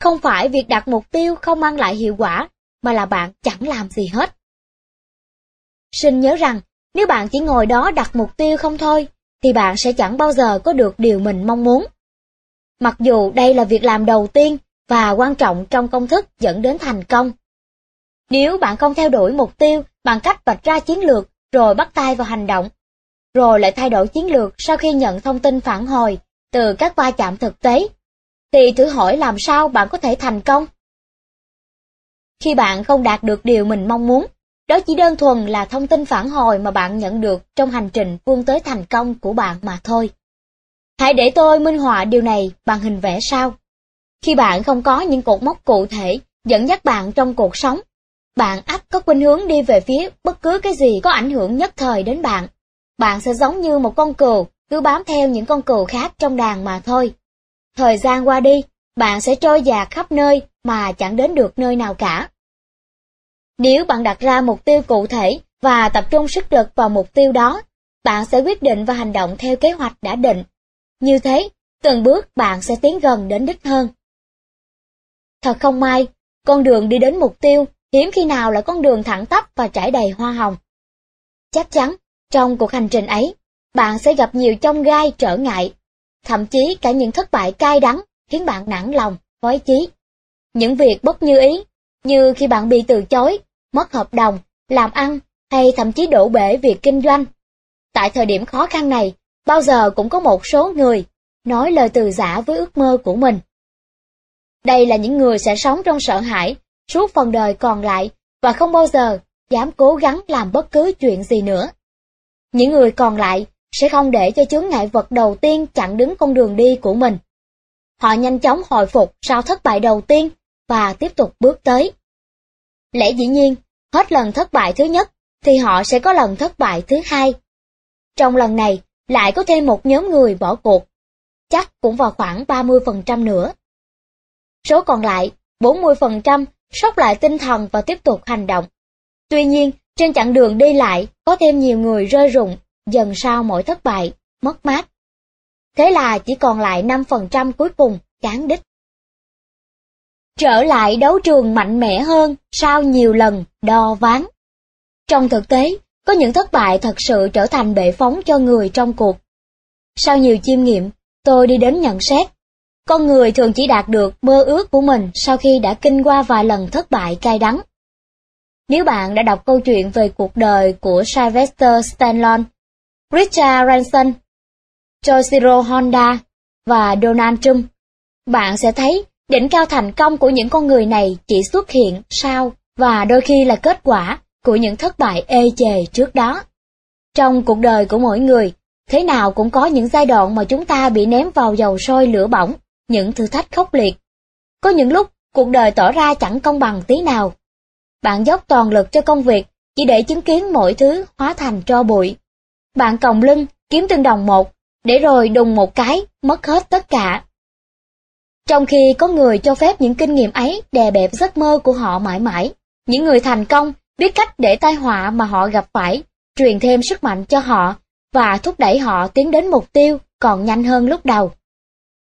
[SPEAKER 1] Không phải việc đặt mục tiêu không mang lại hiệu quả, mà là bạn chẳng làm gì hết. Xin nhớ rằng, nếu bạn chỉ ngồi đó đặt mục tiêu không thôi, thì bạn sẽ chẳng bao giờ có được điều mình mong muốn. Mặc dù đây là việc làm đầu tiên và quan trọng trong công thức dẫn đến thành công. Nếu bạn không theo đuổi mục tiêu bằng cách vạch ra chiến lược rồi bắt tay vào hành động, rồi lại thay đổi chiến lược sau khi nhận thông tin phản hồi từ các va chạm thực tế, thì thử hỏi làm sao bạn có thể thành công? Khi bạn không đạt được điều mình mong muốn, đó chỉ đơn thuần là thông tin phản hồi mà bạn nhận được trong hành trình vươn tới thành công của bạn mà thôi. Hãy để tôi minh họa điều này bằng hình vẽ sau. Khi bạn không có những cột mốc cụ thể dẫn dắt bạn trong cuộc sống, bạn ắt có khuynh hướng đi về phía bất cứ cái gì có ảnh hưởng nhất thời đến bạn. Bạn sẽ giống như một con cừu, cứ bám theo những con cừu khác trong đàn mà thôi. Thời gian qua đi, bạn sẽ trôi dạt khắp nơi mà chẳng đến được nơi nào cả. Nếu bạn đặt ra mục tiêu cụ thể và tập trung sức lực vào mục tiêu đó, bạn sẽ quyết định và hành động theo kế hoạch đã định. Như thế, từng bước bạn sẽ tiến gần đến đích hơn. Thật không may, con đường đi đến mục tiêu hiếm khi nào là con đường thẳng tắp và trải đầy hoa hồng. Chắc chắn, trong cuộc hành trình ấy, bạn sẽ gặp nhiều chông gai trở ngại, thậm chí cả những thất bại cay đắng khiến bạn nản lòng, khói chí. Những việc bất như ý, như khi bạn bị từ chối, mất hợp đồng, làm ăn hay thậm chí đổ bể việc kinh doanh. Tại thời điểm khó khăn này, bao giờ cũng có một số người nói lời từ giả với ước mơ của mình. Đây là những người sẽ sống trong sợ hãi suốt phần đời còn lại và không bao giờ dám cố gắng làm bất cứ chuyện gì nữa. Những người còn lại sẽ không để cho chướng ngại vật đầu tiên chặn đứng con đường đi của mình. Họ nhanh chóng hồi phục sau thất bại đầu tiên và tiếp tục bước tới. Lẽ dĩ nhiên, hết lần thất bại thứ nhất thì họ sẽ có lần thất bại thứ hai. Trong lần này, lại có thêm một nhóm người bỏ cuộc. Chắc cũng vào khoảng 30% nữa. Số còn lại, 40% sốc lại tinh thần và tiếp tục hành động. Tuy nhiên, trên chặng đường đi lại, có thêm nhiều người rơi rụng, dần sau mỗi thất bại, mất mát. Thế là chỉ còn lại 5% cuối cùng, cán đích. Trở lại đấu trường mạnh mẽ hơn sau nhiều lần đo ván. Trong thực tế, có những thất bại thật sự trở thành bệ phóng cho người trong cuộc. Sau nhiều chiêm nghiệm, tôi đi đến nhận xét con người thường chỉ đạt được mơ ước của mình sau khi đã kinh qua vài lần thất bại cay đắng. Nếu bạn đã đọc câu chuyện về cuộc đời của Sylvester Stallone, Richard Branson, Toshiro Honda và Donald Trump, bạn sẽ thấy đỉnh cao thành công của những con người này chỉ xuất hiện sau và đôi khi là kết quả của những thất bại ê chề trước đó. Trong cuộc đời của mỗi người, thế nào cũng có những giai đoạn mà chúng ta bị ném vào dầu sôi lửa bỏng những thử thách khốc liệt. Có những lúc, cuộc đời tỏ ra chẳng công bằng tí nào. Bạn dốc toàn lực cho công việc, chỉ để chứng kiến mọi thứ hóa thành tro bụi. Bạn còng lưng, kiếm từng đồng một, để rồi đùng một cái, mất hết tất cả. Trong khi có người cho phép những kinh nghiệm ấy đè bẹp giấc mơ của họ mãi mãi, những người thành công biết cách để tai họa mà họ gặp phải, truyền thêm sức mạnh cho họ và thúc đẩy họ tiến đến mục tiêu còn nhanh hơn lúc đầu.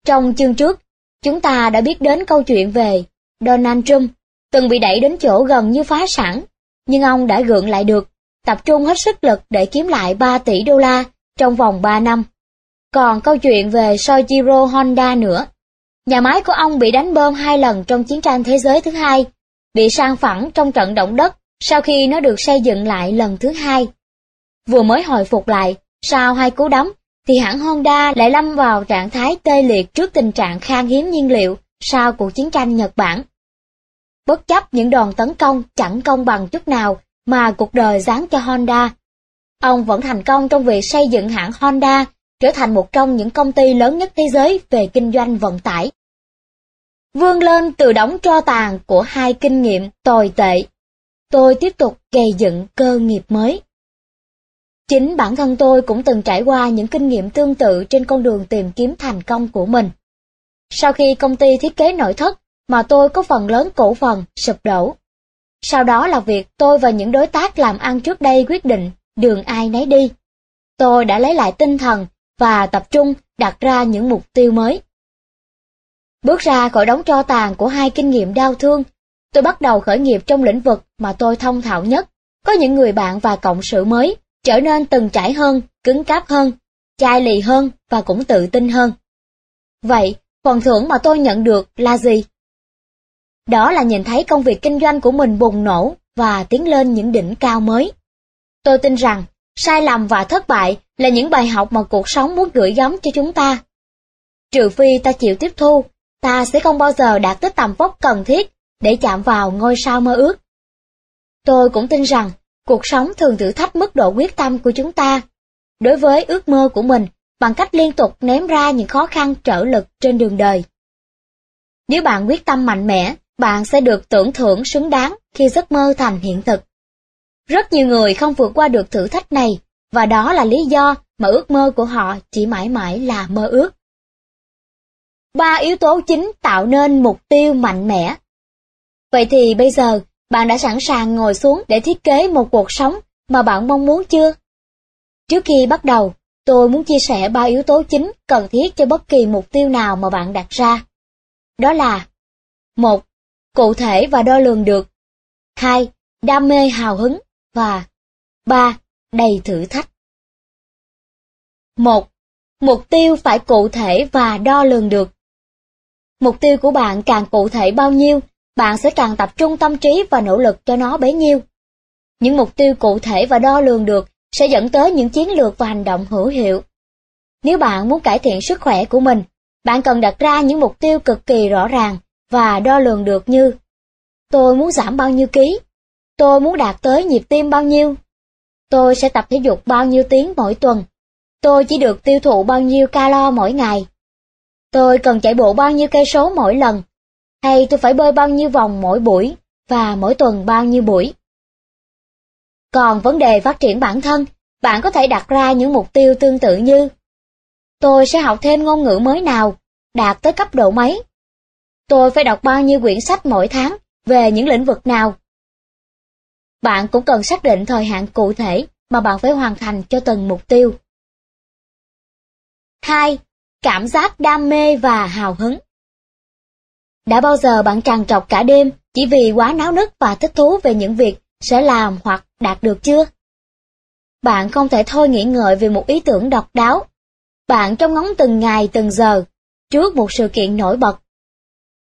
[SPEAKER 1] Trong chương trước, chúng ta đã biết đến câu chuyện về Donald Trump, từng bị đẩy đến chỗ gần như phá sản, nhưng ông đã gượng lại được, tập trung hết sức lực để kiếm lại 3 tỷ đô la trong vòng 3 năm. Còn câu chuyện về Soichiro Honda nữa. Nhà máy của ông bị đánh bom hai lần trong chiến tranh thế giới thứ hai, bị sang phẳng trong trận động đất sau khi nó được xây dựng lại lần thứ hai. Vừa mới hồi phục lại, sau hai cú đấm, thì hãng Honda lại lâm vào trạng thái tê liệt trước tình trạng khan hiếm nhiên liệu sau cuộc chiến tranh Nhật Bản. Bất chấp những đòn tấn công chẳng công bằng chút nào mà cuộc đời dán cho Honda, ông vẫn thành công trong việc xây dựng hãng Honda trở thành một trong những công ty lớn nhất thế giới về kinh doanh vận tải. Vươn lên từ đống tro tàn của hai kinh nghiệm tồi tệ, tôi tiếp tục gây dựng cơ nghiệp mới. Chính bản thân tôi cũng từng trải qua những kinh nghiệm tương tự trên con đường tìm kiếm thành công của mình. Sau khi công ty thiết kế nội thất mà tôi có phần lớn cổ phần sụp đổ. Sau đó là việc tôi và những đối tác làm ăn trước đây quyết định đường ai nấy đi. Tôi đã lấy lại tinh thần và tập trung đặt ra những mục tiêu mới. Bước ra khỏi đống tro tàn của hai kinh nghiệm đau thương, tôi bắt đầu khởi nghiệp trong lĩnh vực mà tôi thông thạo nhất. Có những người bạn và cộng sự mới, trở nên từng trải hơn, cứng cáp hơn, chai lì hơn và cũng tự tin hơn. Vậy, phần thưởng mà tôi nhận được là gì? Đó là nhìn thấy công việc kinh doanh của mình bùng nổ và tiến lên những đỉnh cao mới. Tôi tin rằng, sai lầm và thất bại là những bài học mà cuộc sống muốn gửi gắm cho chúng ta. Trừ phi ta chịu tiếp thu, ta sẽ không bao giờ đạt tới tầm vóc cần thiết để chạm vào ngôi sao mơ ước. Tôi cũng tin rằng, cuộc sống thường thử thách mức độ quyết tâm của chúng ta. Đối với ước mơ của mình, bằng cách liên tục ném ra những khó khăn trở lực trên đường đời. Nếu bạn quyết tâm mạnh mẽ, bạn sẽ được tưởng thưởng xứng đáng khi giấc mơ thành hiện thực. Rất nhiều người không vượt qua được thử thách này, và đó là lý do mà ước mơ của họ chỉ mãi mãi là mơ ước. Ba yếu tố chính tạo nên mục tiêu mạnh mẽ. Vậy thì bây giờ, bạn đã sẵn sàng ngồi xuống để thiết kế một cuộc sống mà bạn mong muốn chưa? Trước khi bắt đầu, tôi muốn chia sẻ ba yếu tố chính cần thiết cho bất kỳ mục tiêu nào mà bạn đặt ra. Đó là một Cụ thể và đo lường được 2. Đam mê hào hứng và 3. Đầy thử thách 1. Mục tiêu phải cụ thể và đo lường được Mục tiêu của bạn càng cụ thể bao nhiêu, bạn sẽ càng tập trung tâm trí và nỗ lực cho nó bấy nhiêu. Những mục tiêu cụ thể và đo lường được sẽ dẫn tới những chiến lược và hành động hữu hiệu. Nếu bạn muốn cải thiện sức khỏe của mình, bạn cần đặt ra những mục tiêu cực kỳ rõ ràng và đo lường được như Tôi muốn giảm bao nhiêu ký, tôi muốn đạt tới nhịp tim bao nhiêu, tôi sẽ tập thể dục bao nhiêu tiếng mỗi tuần, tôi chỉ được tiêu thụ bao nhiêu calo mỗi ngày, tôi cần chạy bộ bao nhiêu cây số mỗi lần, hay tôi phải bơi bao nhiêu vòng mỗi buổi và mỗi tuần bao nhiêu buổi. Còn vấn đề phát triển bản thân, bạn có thể đặt ra những mục tiêu tương tự như Tôi sẽ học thêm ngôn ngữ mới nào, đạt tới cấp độ mấy. Tôi phải đọc bao nhiêu quyển sách mỗi tháng về những lĩnh vực nào. Bạn cũng cần xác định thời hạn cụ thể mà bạn phải hoàn thành cho từng mục tiêu. 2. Cảm giác đam mê và hào hứng đã bao giờ bạn tràn trọc cả đêm chỉ vì quá náo nức và thích thú về những việc sẽ làm hoặc đạt được chưa? Bạn không thể thôi nghĩ ngợi về một ý tưởng độc đáo. Bạn trong ngóng từng ngày từng giờ, trước một sự kiện nổi bật.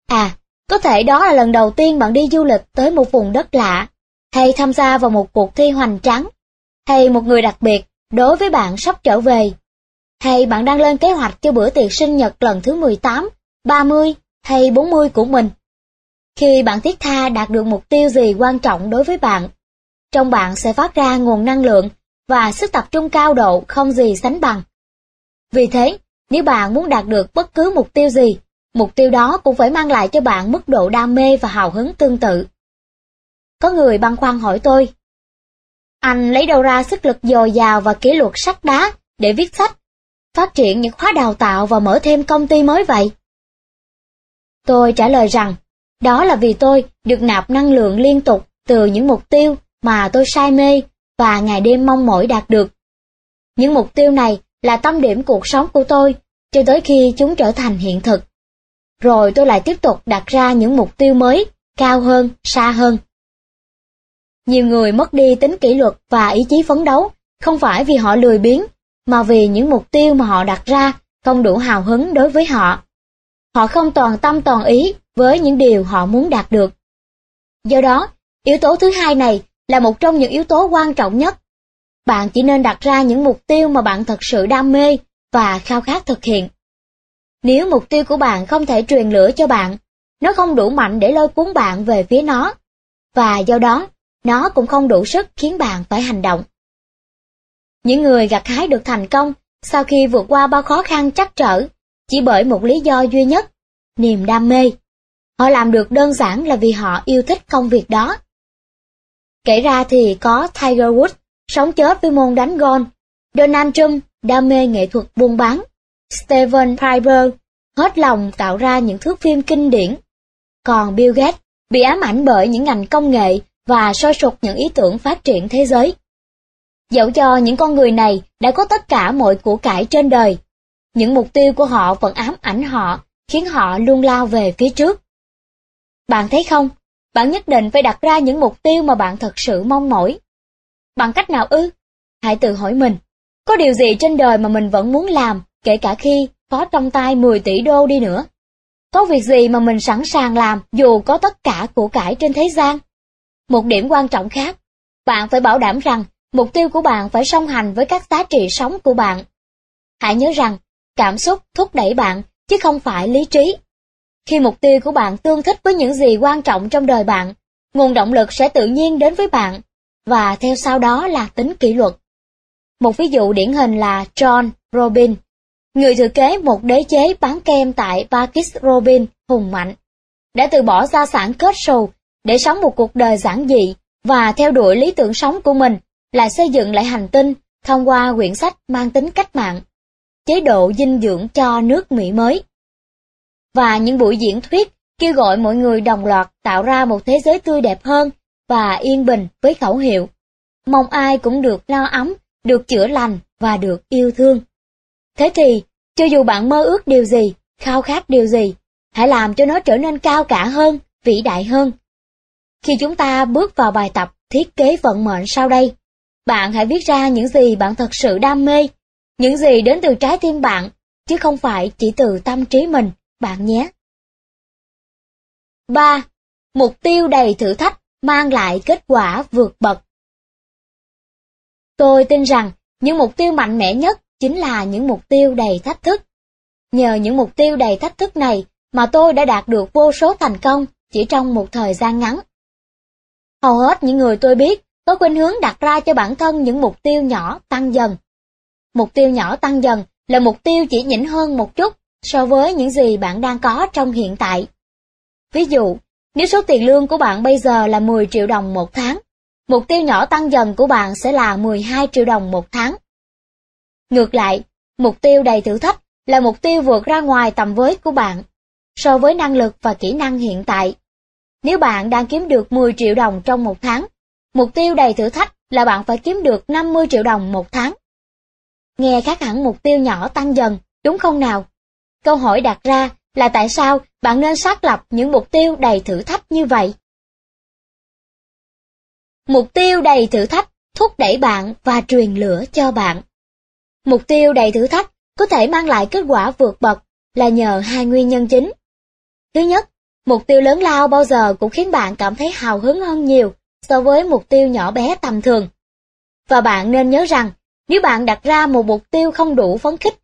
[SPEAKER 1] À, có thể đó là lần đầu tiên bạn đi du lịch tới một vùng đất lạ, hay tham gia vào một cuộc thi hoành tráng, hay một người đặc biệt đối với bạn sắp trở về, hay bạn đang lên kế hoạch cho bữa tiệc sinh nhật lần thứ 18, 30 hay 40 của mình. Khi bạn thiết tha đạt được mục tiêu gì quan trọng đối với bạn, trong bạn sẽ phát ra nguồn năng lượng và sức tập trung cao độ không gì sánh bằng. Vì thế, nếu bạn muốn đạt được bất cứ mục tiêu gì, Mục tiêu đó cũng phải mang lại cho bạn mức độ đam mê và hào hứng tương tự. Có người băn khoăn hỏi tôi, anh lấy đâu ra sức lực dồi dào và kỷ luật sắt đá để viết sách, phát triển những khóa đào tạo và mở thêm công ty mới vậy? Tôi trả lời rằng, đó là vì tôi được nạp năng lượng liên tục từ những mục tiêu mà tôi say mê và ngày đêm mong mỏi đạt được. Những mục tiêu này là tâm điểm cuộc sống của tôi cho tới khi chúng trở thành hiện thực. Rồi tôi lại tiếp tục đặt ra những mục tiêu mới, cao hơn, xa hơn. Nhiều người mất đi tính kỷ luật và ý chí phấn đấu, không phải vì họ lười biếng, mà vì những mục tiêu mà họ đặt ra không đủ hào hứng đối với họ. Họ không toàn tâm toàn ý với những điều họ muốn đạt được. Do đó, yếu tố thứ hai này là một trong những yếu tố quan trọng nhất. Bạn chỉ nên đặt ra những mục tiêu mà bạn thật sự đam mê và khao khát thực hiện. Nếu mục tiêu của bạn không thể truyền lửa cho bạn, nó không đủ mạnh để lôi cuốn bạn về phía nó, và do đó, nó cũng không đủ sức khiến bạn phải hành động. Những người gặt hái được thành công sau khi vượt qua bao khó khăn chắc trở, chỉ bởi một lý do duy nhất, niềm đam mê. Họ làm được đơn giản là vì họ yêu thích công việc đó. Kể ra thì có Tiger Woods, sống chết với môn đánh golf, Donald Trump, đam mê nghệ thuật buôn bán, Steven Piper, hết lòng tạo ra những thước phim kinh điển. Còn Bill Gates, bị ám ảnh bởi những ngành công nghệ và soi sục những ý tưởng phát triển thế giới. Dẫu cho những con người này đã có tất cả mọi của cải trên đời, những mục tiêu của họ vẫn ám ảnh họ, khiến họ luôn lao về phía trước. Bạn thấy không? Bạn nhất định phải đặt ra những mục tiêu mà bạn thật sự mong mỏi. Bằng cách nào ư? Hãy tự hỏi mình, có điều gì trên đời mà mình vẫn muốn làm, kể cả khi có trong tay 10 tỷ đô đi nữa? Có việc gì mà mình sẵn sàng làm dù có tất cả của cải trên thế gian? Một điểm quan trọng khác, bạn phải bảo đảm rằng mục tiêu của bạn phải song hành với các giá trị sống của bạn. Hãy nhớ rằng, cảm xúc thúc đẩy bạn, chứ không phải lý trí. Khi mục tiêu của bạn tương thích với những gì quan trọng trong đời bạn, nguồn động lực sẽ tự nhiên đến với bạn, và theo sau đó là tính kỷ luật. Một ví dụ điển hình là John Robin, người thừa kế một đế chế bán kem tại Bakis Robin hùng mạnh, đã từ bỏ gia sản kết sầu để sống một cuộc đời giản dị và theo đuổi lý tưởng sống của mình là xây dựng lại hành tinh thông qua quyển sách mang tính cách mạng, chế độ dinh dưỡng cho nước Mỹ mới. Và những buổi diễn thuyết kêu gọi mọi người đồng loạt tạo ra một thế giới tươi đẹp hơn và yên bình với khẩu hiệu mong ai cũng được no ấm, được chữa lành và được yêu thương. Thế thì, cho dù bạn mơ ước điều gì, khao khát điều gì, hãy làm cho nó trở nên cao cả hơn, vĩ đại hơn. Khi chúng ta bước vào bài tập thiết kế vận mệnh sau đây, bạn hãy viết ra những gì bạn thật sự đam mê, những gì đến từ trái tim bạn, chứ không phải chỉ từ tâm trí mình, bạn nhé. 3. Mục tiêu đầy thử thách mang lại kết quả vượt bậc. Tôi tin rằng những mục tiêu mạnh mẽ nhất chính là những mục tiêu đầy thách thức. Nhờ những mục tiêu đầy thách thức này mà tôi đã đạt được vô số thành công chỉ trong một thời gian ngắn. Hầu hết những người tôi biết có khuynh hướng đặt ra cho bản thân những mục tiêu nhỏ tăng dần. Mục tiêu nhỏ tăng dần là mục tiêu chỉ nhỉnh hơn một chút so với những gì bạn đang có trong hiện tại. Ví dụ, nếu số tiền lương của bạn bây giờ là 10 triệu đồng một tháng, mục tiêu nhỏ tăng dần của bạn sẽ là 12 triệu đồng một tháng. Ngược lại, mục tiêu đầy thử thách là mục tiêu vượt ra ngoài tầm với của bạn, so với năng lực và kỹ năng hiện tại. Nếu bạn đang kiếm được 10 triệu đồng trong một tháng, mục tiêu đầy thử thách là bạn phải kiếm được 50 triệu đồng một tháng. Nghe khác hẳn mục tiêu nhỏ tăng dần, đúng không nào? Câu hỏi đặt ra là tại sao bạn nên xác lập những mục tiêu đầy thử thách như vậy? Mục tiêu đầy thử thách thúc đẩy bạn và truyền lửa cho bạn. Mục tiêu đầy thử thách có thể mang lại kết quả vượt bậc là nhờ hai nguyên nhân chính. Thứ nhất, mục tiêu lớn lao bao giờ cũng khiến bạn cảm thấy hào hứng hơn nhiều so với mục tiêu nhỏ bé tầm thường. Và bạn nên nhớ rằng, nếu bạn đặt ra một mục tiêu không đủ phấn khích,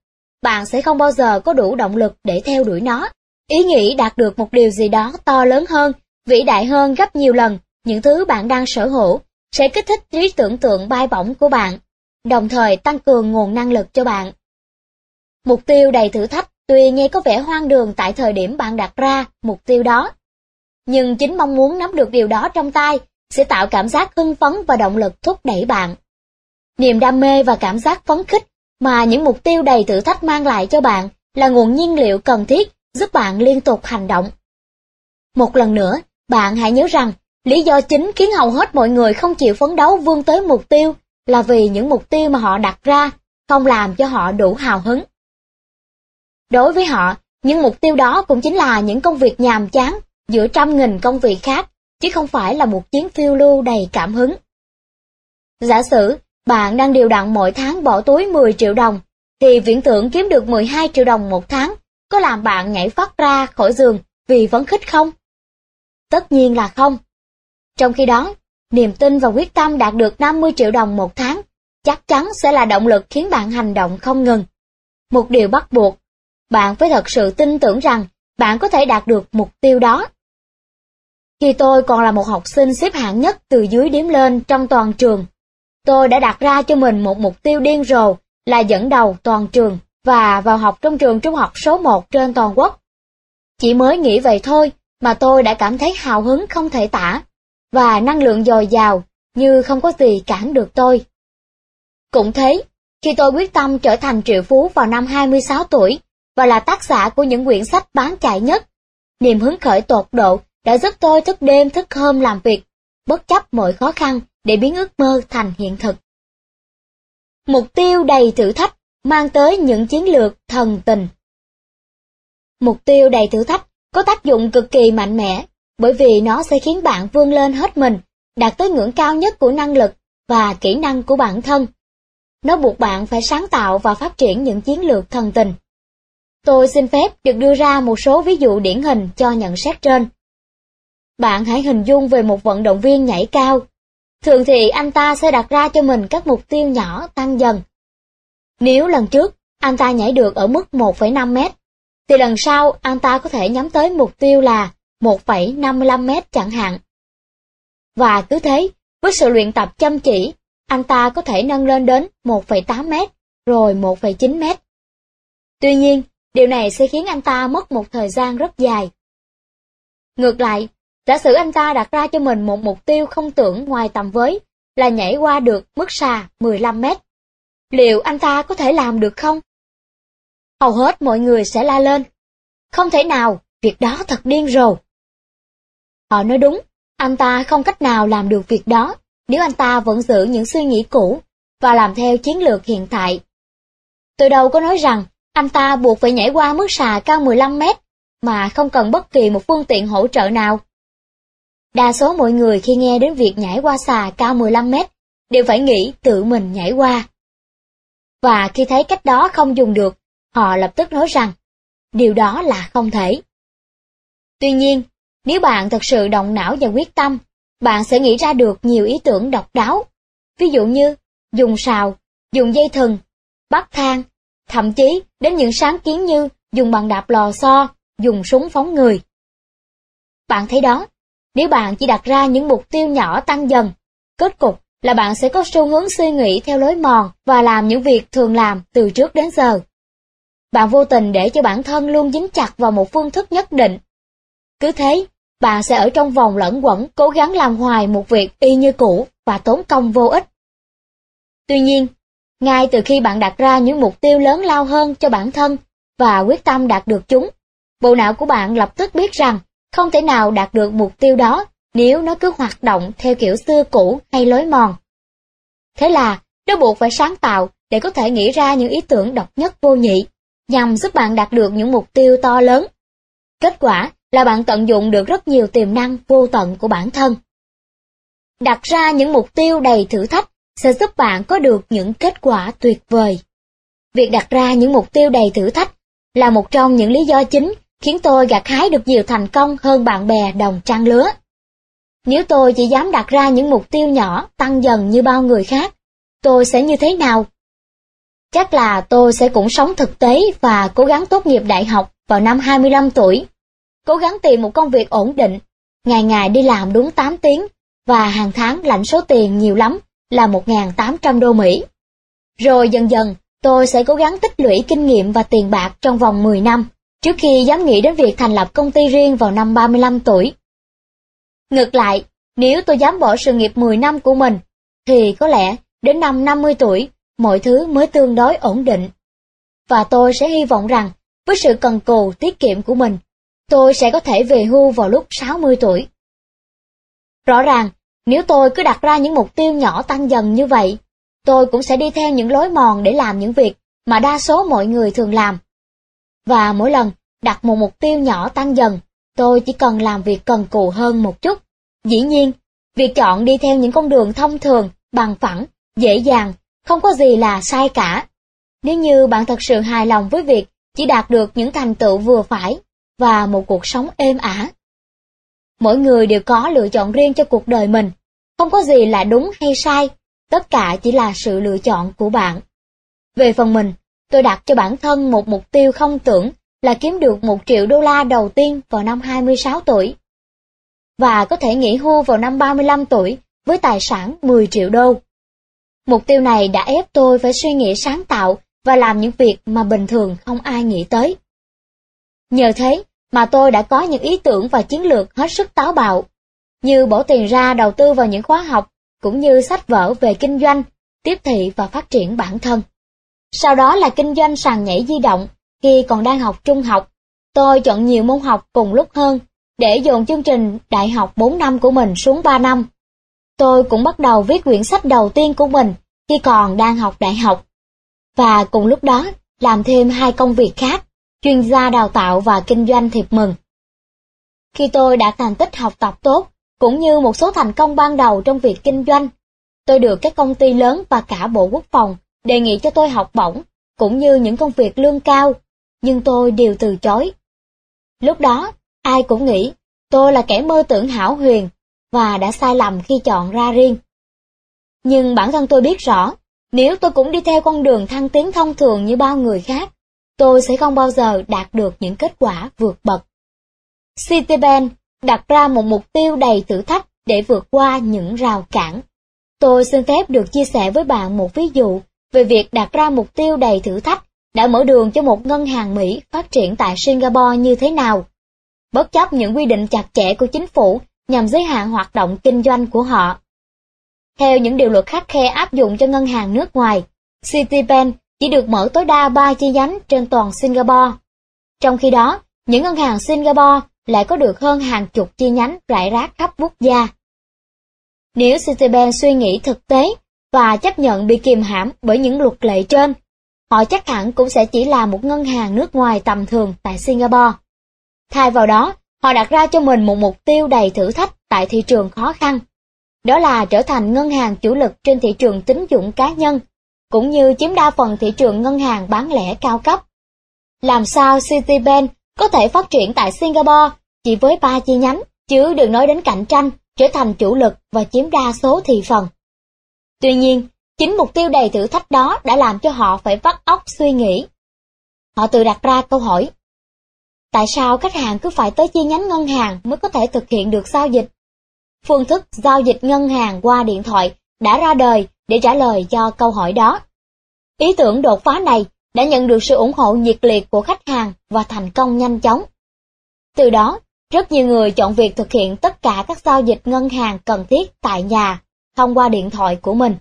[SPEAKER 1] bạn sẽ không bao giờ có đủ động lực để theo đuổi nó. Ý nghĩ đạt được một điều gì đó to lớn hơn, vĩ đại hơn gấp nhiều lần những thứ bạn đang sở hữu sẽ kích thích trí tưởng tượng bay bổng của bạn, đồng thời tăng cường nguồn năng lực cho bạn. Mục tiêu đầy thử thách tuy nghe có vẻ hoang đường tại thời điểm bạn đặt ra mục tiêu đó. Nhưng chính mong muốn nắm được điều đó trong tay sẽ tạo cảm giác hưng phấn và động lực thúc đẩy bạn. Niềm đam mê và cảm giác phấn khích mà những mục tiêu đầy thử thách mang lại cho bạn là nguồn nhiên liệu cần thiết giúp bạn liên tục hành động. Một lần nữa, bạn hãy nhớ rằng Lý do chính khiến hầu hết mọi người không chịu phấn đấu vươn tới mục tiêu là vì những mục tiêu mà họ đặt ra không làm cho họ đủ hào hứng. Đối với họ, những mục tiêu đó cũng chính là những công việc nhàm chán giữa trăm nghìn công việc khác, chứ không phải là một chuyến phiêu lưu đầy cảm hứng. Giả sử bạn đang điều đặn mỗi tháng bỏ túi 10 triệu đồng, thì viễn tưởng kiếm được 12 triệu đồng một tháng có làm bạn nhảy phát ra khỏi giường vì phấn khích không? Tất nhiên là không. Trong khi đó, niềm tin và quyết tâm đạt được 50 triệu đồng một tháng chắc chắn sẽ là động lực khiến bạn hành động không ngừng. Một điều bắt buộc, bạn phải thật sự tin tưởng rằng bạn có thể đạt được mục tiêu đó. Khi tôi còn là một học sinh xếp hạng nhất từ dưới đếm lên trong toàn trường, tôi đã đặt ra cho mình một mục tiêu điên rồ là dẫn đầu toàn trường và vào học trong trường trung học số 1 trên toàn quốc. Chỉ mới nghĩ vậy thôi mà tôi đã cảm thấy hào hứng không thể tả, và năng lượng dồi dào như không có gì cản được tôi. Cũng thế, khi tôi quyết tâm trở thành triệu phú vào năm 26 tuổi và là tác giả của những quyển sách bán chạy nhất, niềm hứng khởi tột độ đã giúp tôi thức đêm thức hôm làm việc, bất chấp mọi khó khăn để biến ước mơ thành hiện thực. Mục tiêu đầy thử thách mang tới những chiến lược thần tình. Mục tiêu đầy thử thách có tác dụng cực kỳ mạnh mẽ, bởi vì nó sẽ khiến bạn vươn lên hết mình, đạt tới ngưỡng cao nhất của năng lực và kỹ năng của bản thân. Nó buộc bạn phải sáng tạo và phát triển những chiến lược thần tình. Tôi xin phép được đưa ra một số ví dụ điển hình cho nhận xét trên. Bạn hãy hình dung về một vận động viên nhảy cao. Thường thì anh ta sẽ đặt ra cho mình các mục tiêu nhỏ tăng dần. Nếu lần trước anh ta nhảy được ở mức 1,5 mét, thì lần sau anh ta có thể nhắm tới mục tiêu là 1,55 mét chẳng hạn. Và cứ thế, với sự luyện tập chăm chỉ, anh ta có thể nâng lên đến 1,8 mét, rồi 1,9 mét. Tuy nhiên, điều này sẽ khiến anh ta mất một thời gian rất dài. Ngược lại, giả sử anh ta đặt ra cho mình một mục tiêu không tưởng ngoài tầm với là nhảy qua được mức xà 15 mét. Liệu anh ta có thể làm được không? Hầu hết mọi người sẽ la lên. Không thể nào, việc đó thật điên rồ. Họ nói đúng, anh ta không cách nào làm được việc đó nếu anh ta vẫn giữ những suy nghĩ cũ và làm theo chiến lược hiện tại. Từ đầu có nói rằng anh ta buộc phải nhảy qua mức xà cao 15 mét mà không cần bất kỳ một phương tiện hỗ trợ nào. Đa số mọi người khi nghe đến việc nhảy qua xà cao 15 mét đều phải nghĩ tự mình nhảy qua. Và khi thấy cách đó không dùng được, họ lập tức nói rằng điều đó là không thể. Tuy nhiên, nếu bạn thật sự động não và quyết tâm, bạn sẽ nghĩ ra được nhiều ý tưởng độc đáo. Ví dụ như dùng sào, dùng dây thừng, bắt thang, thậm chí đến những sáng kiến như dùng bằng đạp lò xo, dùng súng phóng người. Bạn thấy đó, nếu bạn chỉ đặt ra những mục tiêu nhỏ tăng dần, kết cục là bạn sẽ có xu hướng suy nghĩ theo lối mòn và làm những việc thường làm từ trước đến giờ. Bạn vô tình để cho bản thân luôn dính chặt vào một phương thức nhất định. Cứ thế, bạn sẽ ở trong vòng lẫn quẩn cố gắng làm hoài một việc y như cũ và tốn công vô ích. Tuy nhiên, ngay từ khi bạn đặt ra những mục tiêu lớn lao hơn cho bản thân và quyết tâm đạt được chúng, bộ não của bạn lập tức biết rằng không thể nào đạt được mục tiêu đó nếu nó cứ hoạt động theo kiểu xưa cũ hay lối mòn. Thế là, nó buộc phải sáng tạo để có thể nghĩ ra những ý tưởng độc nhất vô nhị, nhằm giúp bạn đạt được những mục tiêu to lớn. Kết quả là bạn tận dụng được rất nhiều tiềm năng vô tận của bản thân. Đặt ra những mục tiêu đầy thử thách sẽ giúp bạn có được những kết quả tuyệt vời. Việc đặt ra những mục tiêu đầy thử thách là một trong những lý do chính khiến tôi gặt hái được nhiều thành công hơn bạn bè đồng trang lứa. Nếu tôi chỉ dám đặt ra những mục tiêu nhỏ tăng dần như bao người khác, tôi sẽ như thế nào? Chắc là tôi sẽ cũng sống thực tế và cố gắng tốt nghiệp đại học vào năm 25 tuổi cố gắng tìm một công việc ổn định, ngày ngày đi làm đúng 8 tiếng và hàng tháng lãnh số tiền nhiều lắm là 1.800 đô Mỹ. Rồi dần dần, tôi sẽ cố gắng tích lũy kinh nghiệm và tiền bạc trong vòng 10 năm, trước khi dám nghĩ đến việc thành lập công ty riêng vào năm 35 tuổi. Ngược lại, nếu tôi dám bỏ sự nghiệp 10 năm của mình, thì có lẽ đến năm 50 tuổi, mọi thứ mới tương đối ổn định. Và tôi sẽ hy vọng rằng, với sự cần cù tiết kiệm của mình, tôi sẽ có thể về hưu vào lúc 60 tuổi. Rõ ràng, nếu tôi cứ đặt ra những mục tiêu nhỏ tăng dần như vậy, tôi cũng sẽ đi theo những lối mòn để làm những việc mà đa số mọi người thường làm. Và mỗi lần đặt một mục tiêu nhỏ tăng dần, tôi chỉ cần làm việc cần cù hơn một chút. Dĩ nhiên, việc chọn đi theo những con đường thông thường, bằng phẳng, dễ dàng, không có gì là sai cả. Nếu như bạn thật sự hài lòng với việc chỉ đạt được những thành tựu vừa phải và một cuộc sống êm ả. Mỗi người đều có lựa chọn riêng cho cuộc đời mình, không có gì là đúng hay sai, tất cả chỉ là sự lựa chọn của bạn. Về phần mình, tôi đặt cho bản thân một mục tiêu không tưởng là kiếm được một triệu đô la đầu tiên vào năm 26 tuổi. Và có thể nghỉ hưu vào năm 35 tuổi với tài sản 10 triệu đô. Mục tiêu này đã ép tôi phải suy nghĩ sáng tạo và làm những việc mà bình thường không ai nghĩ tới. Nhờ thế mà tôi đã có những ý tưởng và chiến lược hết sức táo bạo, như bỏ tiền ra đầu tư vào những khóa học, cũng như sách vở về kinh doanh, tiếp thị và phát triển bản thân. Sau đó là kinh doanh sàn nhảy di động, khi còn đang học trung học, tôi chọn nhiều môn học cùng lúc hơn, để dồn chương trình đại học 4 năm của mình xuống 3 năm. Tôi cũng bắt đầu viết quyển sách đầu tiên của mình khi còn đang học đại học. Và cùng lúc đó, làm thêm hai công việc khác, chuyên gia đào tạo và kinh doanh thiệp mừng. Khi tôi đã thành tích học tập tốt, cũng như một số thành công ban đầu trong việc kinh doanh, tôi được các công ty lớn và cả Bộ Quốc phòng đề nghị cho tôi học bổng, cũng như những công việc lương cao, nhưng tôi đều từ chối. Lúc đó, ai cũng nghĩ tôi là kẻ mơ tưởng hảo huyền và đã sai lầm khi chọn ra riêng. Nhưng bản thân tôi biết rõ, nếu tôi cũng đi theo con đường thăng tiến thông thường như bao người khác, tôi sẽ không bao giờ đạt được những kết quả vượt bậc. Citibank đặt ra một mục tiêu đầy thử thách để vượt qua những rào cản. Tôi xin phép được chia sẻ với bạn một ví dụ về việc đặt ra mục tiêu đầy thử thách đã mở đường cho một ngân hàng Mỹ phát triển tại Singapore như thế nào. Bất chấp những quy định chặt chẽ của chính phủ nhằm giới hạn hoạt động kinh doanh của họ. Theo những điều luật khắc khe áp dụng cho ngân hàng nước ngoài, Citibank chỉ được mở tối đa 3 chi nhánh trên toàn Singapore. Trong khi đó, những ngân hàng Singapore lại có được hơn hàng chục chi nhánh rải rác khắp quốc gia. Nếu Citibank suy nghĩ thực tế và chấp nhận bị kìm hãm bởi những luật lệ trên, họ chắc hẳn cũng sẽ chỉ là một ngân hàng nước ngoài tầm thường tại Singapore. Thay vào đó, họ đặt ra cho mình một mục tiêu đầy thử thách tại thị trường khó khăn. Đó là trở thành ngân hàng chủ lực trên thị trường tín dụng cá nhân, cũng như chiếm đa phần thị trường ngân hàng bán lẻ cao cấp. Làm sao Citibank có thể phát triển tại Singapore chỉ với ba chi nhánh, chứ đừng nói đến cạnh tranh, trở thành chủ lực và chiếm đa số thị phần. Tuy nhiên, chính mục tiêu đầy thử thách đó đã làm cho họ phải vắt óc suy nghĩ. Họ tự đặt ra câu hỏi. Tại sao khách hàng cứ phải tới chi nhánh ngân hàng mới có thể thực hiện được giao dịch? Phương thức giao dịch ngân hàng qua điện thoại đã ra đời để trả lời cho câu hỏi đó. Ý tưởng đột phá này đã nhận được sự ủng hộ nhiệt liệt của khách hàng và thành công nhanh chóng. Từ đó, rất nhiều người chọn việc thực hiện tất cả các giao dịch ngân hàng cần thiết tại nhà thông qua điện thoại của mình.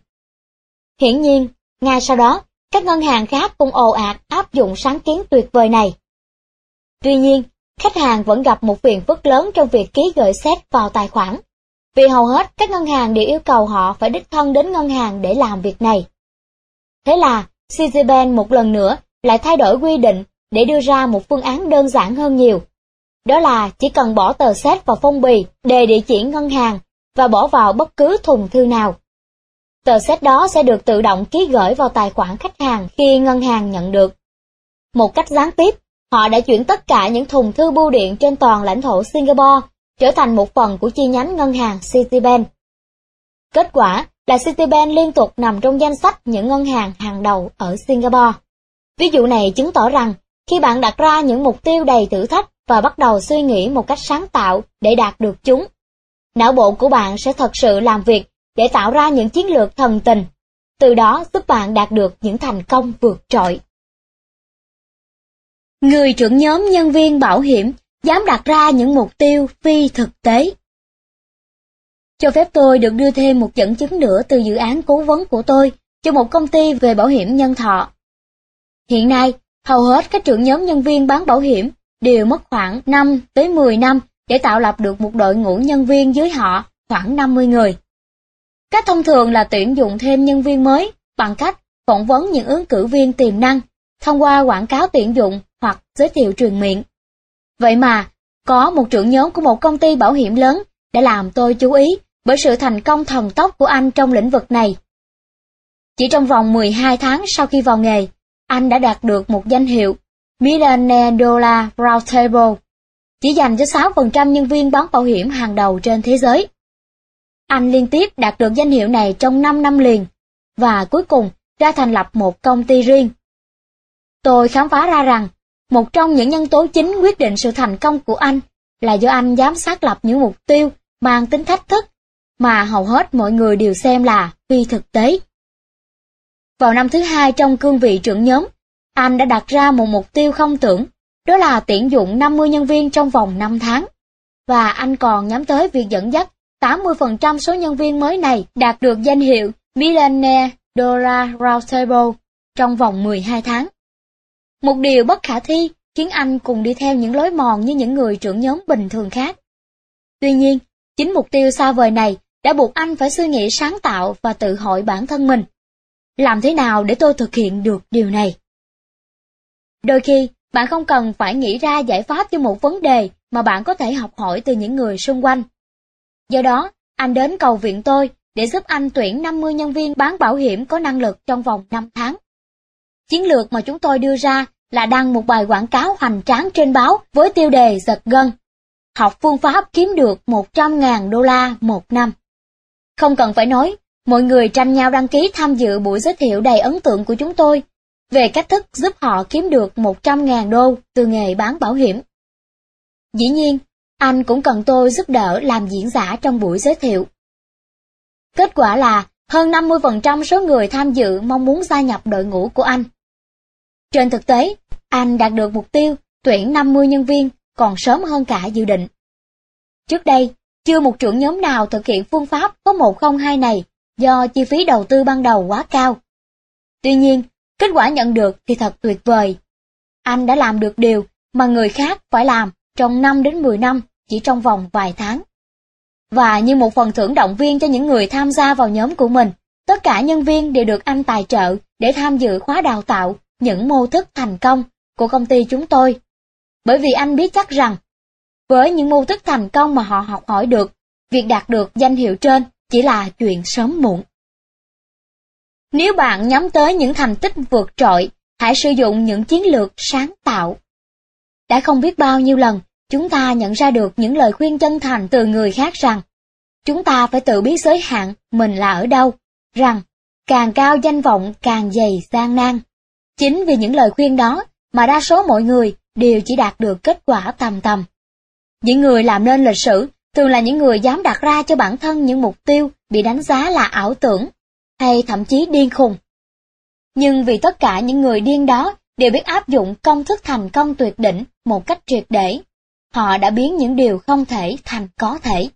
[SPEAKER 1] Hiển nhiên, ngay sau đó, các ngân hàng khác cũng ồ ạt áp dụng sáng kiến tuyệt vời này. Tuy nhiên, khách hàng vẫn gặp một phiền phức lớn trong việc ký gửi xét vào tài khoản, vì hầu hết các ngân hàng đều yêu cầu họ phải đích thân đến ngân hàng để làm việc này. Thế là, Citibank một lần nữa lại thay đổi quy định để đưa ra một phương án đơn giản hơn nhiều. Đó là chỉ cần bỏ tờ xét vào phong bì đề địa chỉ ngân hàng và bỏ vào bất cứ thùng thư nào. Tờ xét đó sẽ được tự động ký gửi vào tài khoản khách hàng khi ngân hàng nhận được. Một cách gián tiếp, họ đã chuyển tất cả những thùng thư bưu điện trên toàn lãnh thổ Singapore trở thành một phần của chi nhánh ngân hàng Citibank. Kết quả là Citibank liên tục nằm trong danh sách những ngân hàng hàng đầu ở Singapore. Ví dụ này chứng tỏ rằng, khi bạn đặt ra những mục tiêu đầy thử thách và bắt đầu suy nghĩ một cách sáng tạo để đạt được chúng, não bộ của bạn sẽ thật sự làm việc để tạo ra những chiến lược thần tình, từ đó giúp bạn đạt được những thành công vượt trội. Người trưởng nhóm nhân viên bảo hiểm dám đặt ra những mục tiêu phi thực tế. Cho phép tôi được đưa thêm một dẫn chứng nữa từ dự án cố vấn của tôi cho một công ty về bảo hiểm nhân thọ. Hiện nay, hầu hết các trưởng nhóm nhân viên bán bảo hiểm đều mất khoảng 5 tới 10 năm để tạo lập được một đội ngũ nhân viên dưới họ khoảng 50 người. Cách thông thường là tuyển dụng thêm nhân viên mới bằng cách phỏng vấn những ứng cử viên tiềm năng thông qua quảng cáo tuyển dụng hoặc giới thiệu truyền miệng. Vậy mà, có một trưởng nhóm của một công ty bảo hiểm lớn đã làm tôi chú ý bởi sự thành công thần tốc của anh trong lĩnh vực này. Chỉ trong vòng 12 tháng sau khi vào nghề, anh đã đạt được một danh hiệu Millionaire Dollar Roundtable, chỉ dành cho 6% nhân viên bán bảo hiểm hàng đầu trên thế giới. Anh liên tiếp đạt được danh hiệu này trong 5 năm liền, và cuối cùng ra thành lập một công ty riêng. Tôi khám phá ra rằng, một trong những nhân tố chính quyết định sự thành công của anh là do anh dám xác lập những mục tiêu mang tính thách thức mà hầu hết mọi người đều xem là phi thực tế. Vào năm thứ hai trong cương vị trưởng nhóm, anh đã đặt ra một mục tiêu không tưởng, đó là tuyển dụng 50 nhân viên trong vòng 5 tháng. Và anh còn nhắm tới việc dẫn dắt 80% số nhân viên mới này đạt được danh hiệu Millionaire dora, Roundtable trong vòng 12 tháng. Một điều bất khả thi khiến anh cùng đi theo những lối mòn như những người trưởng nhóm bình thường khác. Tuy nhiên, chính mục tiêu xa vời này đã buộc anh phải suy nghĩ sáng tạo và tự hỏi bản thân mình. Làm thế nào để tôi thực hiện được điều này? Đôi khi, bạn không cần phải nghĩ ra giải pháp cho một vấn đề mà bạn có thể học hỏi từ những người xung quanh. Do đó, anh đến cầu viện tôi để giúp anh tuyển 50 nhân viên bán bảo hiểm có năng lực trong vòng 5 tháng. Chiến lược mà chúng tôi đưa ra là đăng một bài quảng cáo hoành tráng trên báo với tiêu đề giật gân. Học phương pháp kiếm được 100.000 đô la một năm. Không cần phải nói, mọi người tranh nhau đăng ký tham dự buổi giới thiệu đầy ấn tượng của chúng tôi về cách thức giúp họ kiếm được 100.000 đô từ nghề bán bảo hiểm. Dĩ nhiên, anh cũng cần tôi giúp đỡ làm diễn giả trong buổi giới thiệu. Kết quả là hơn 50% số người tham dự mong muốn gia nhập đội ngũ của anh. Trên thực tế, anh đạt được mục tiêu tuyển 50 nhân viên còn sớm hơn cả dự định. Trước đây, chưa một trưởng nhóm nào thực hiện phương pháp có 102 này do chi phí đầu tư ban đầu quá cao. Tuy nhiên, kết quả nhận được thì thật tuyệt vời. Anh đã làm được điều mà người khác phải làm trong 5 đến 10 năm chỉ trong vòng vài tháng. Và như một phần thưởng động viên cho những người tham gia vào nhóm của mình, tất cả nhân viên đều được anh tài trợ để tham dự khóa đào tạo những mô thức thành công của công ty chúng tôi. Bởi vì anh biết chắc rằng, với những mô thức thành công mà họ học hỏi được, việc đạt được danh hiệu trên chỉ là chuyện sớm muộn. Nếu bạn nhắm tới những thành tích vượt trội, hãy sử dụng những chiến lược sáng tạo. Đã không biết bao nhiêu lần, chúng ta nhận ra được những lời khuyên chân thành từ người khác rằng, chúng ta phải tự biết giới hạn mình là ở đâu, rằng càng cao danh vọng càng dày gian nan. Chính vì những lời khuyên đó mà đa số mọi người đều chỉ đạt được kết quả tầm tầm. Những người làm nên lịch sử thường là những người dám đặt ra cho bản thân những mục tiêu bị đánh giá là ảo tưởng, hay thậm chí điên khùng. Nhưng vì tất cả những người điên đó đều biết áp dụng công thức thành công tuyệt đỉnh một cách triệt để, họ đã biến những điều không thể thành có thể.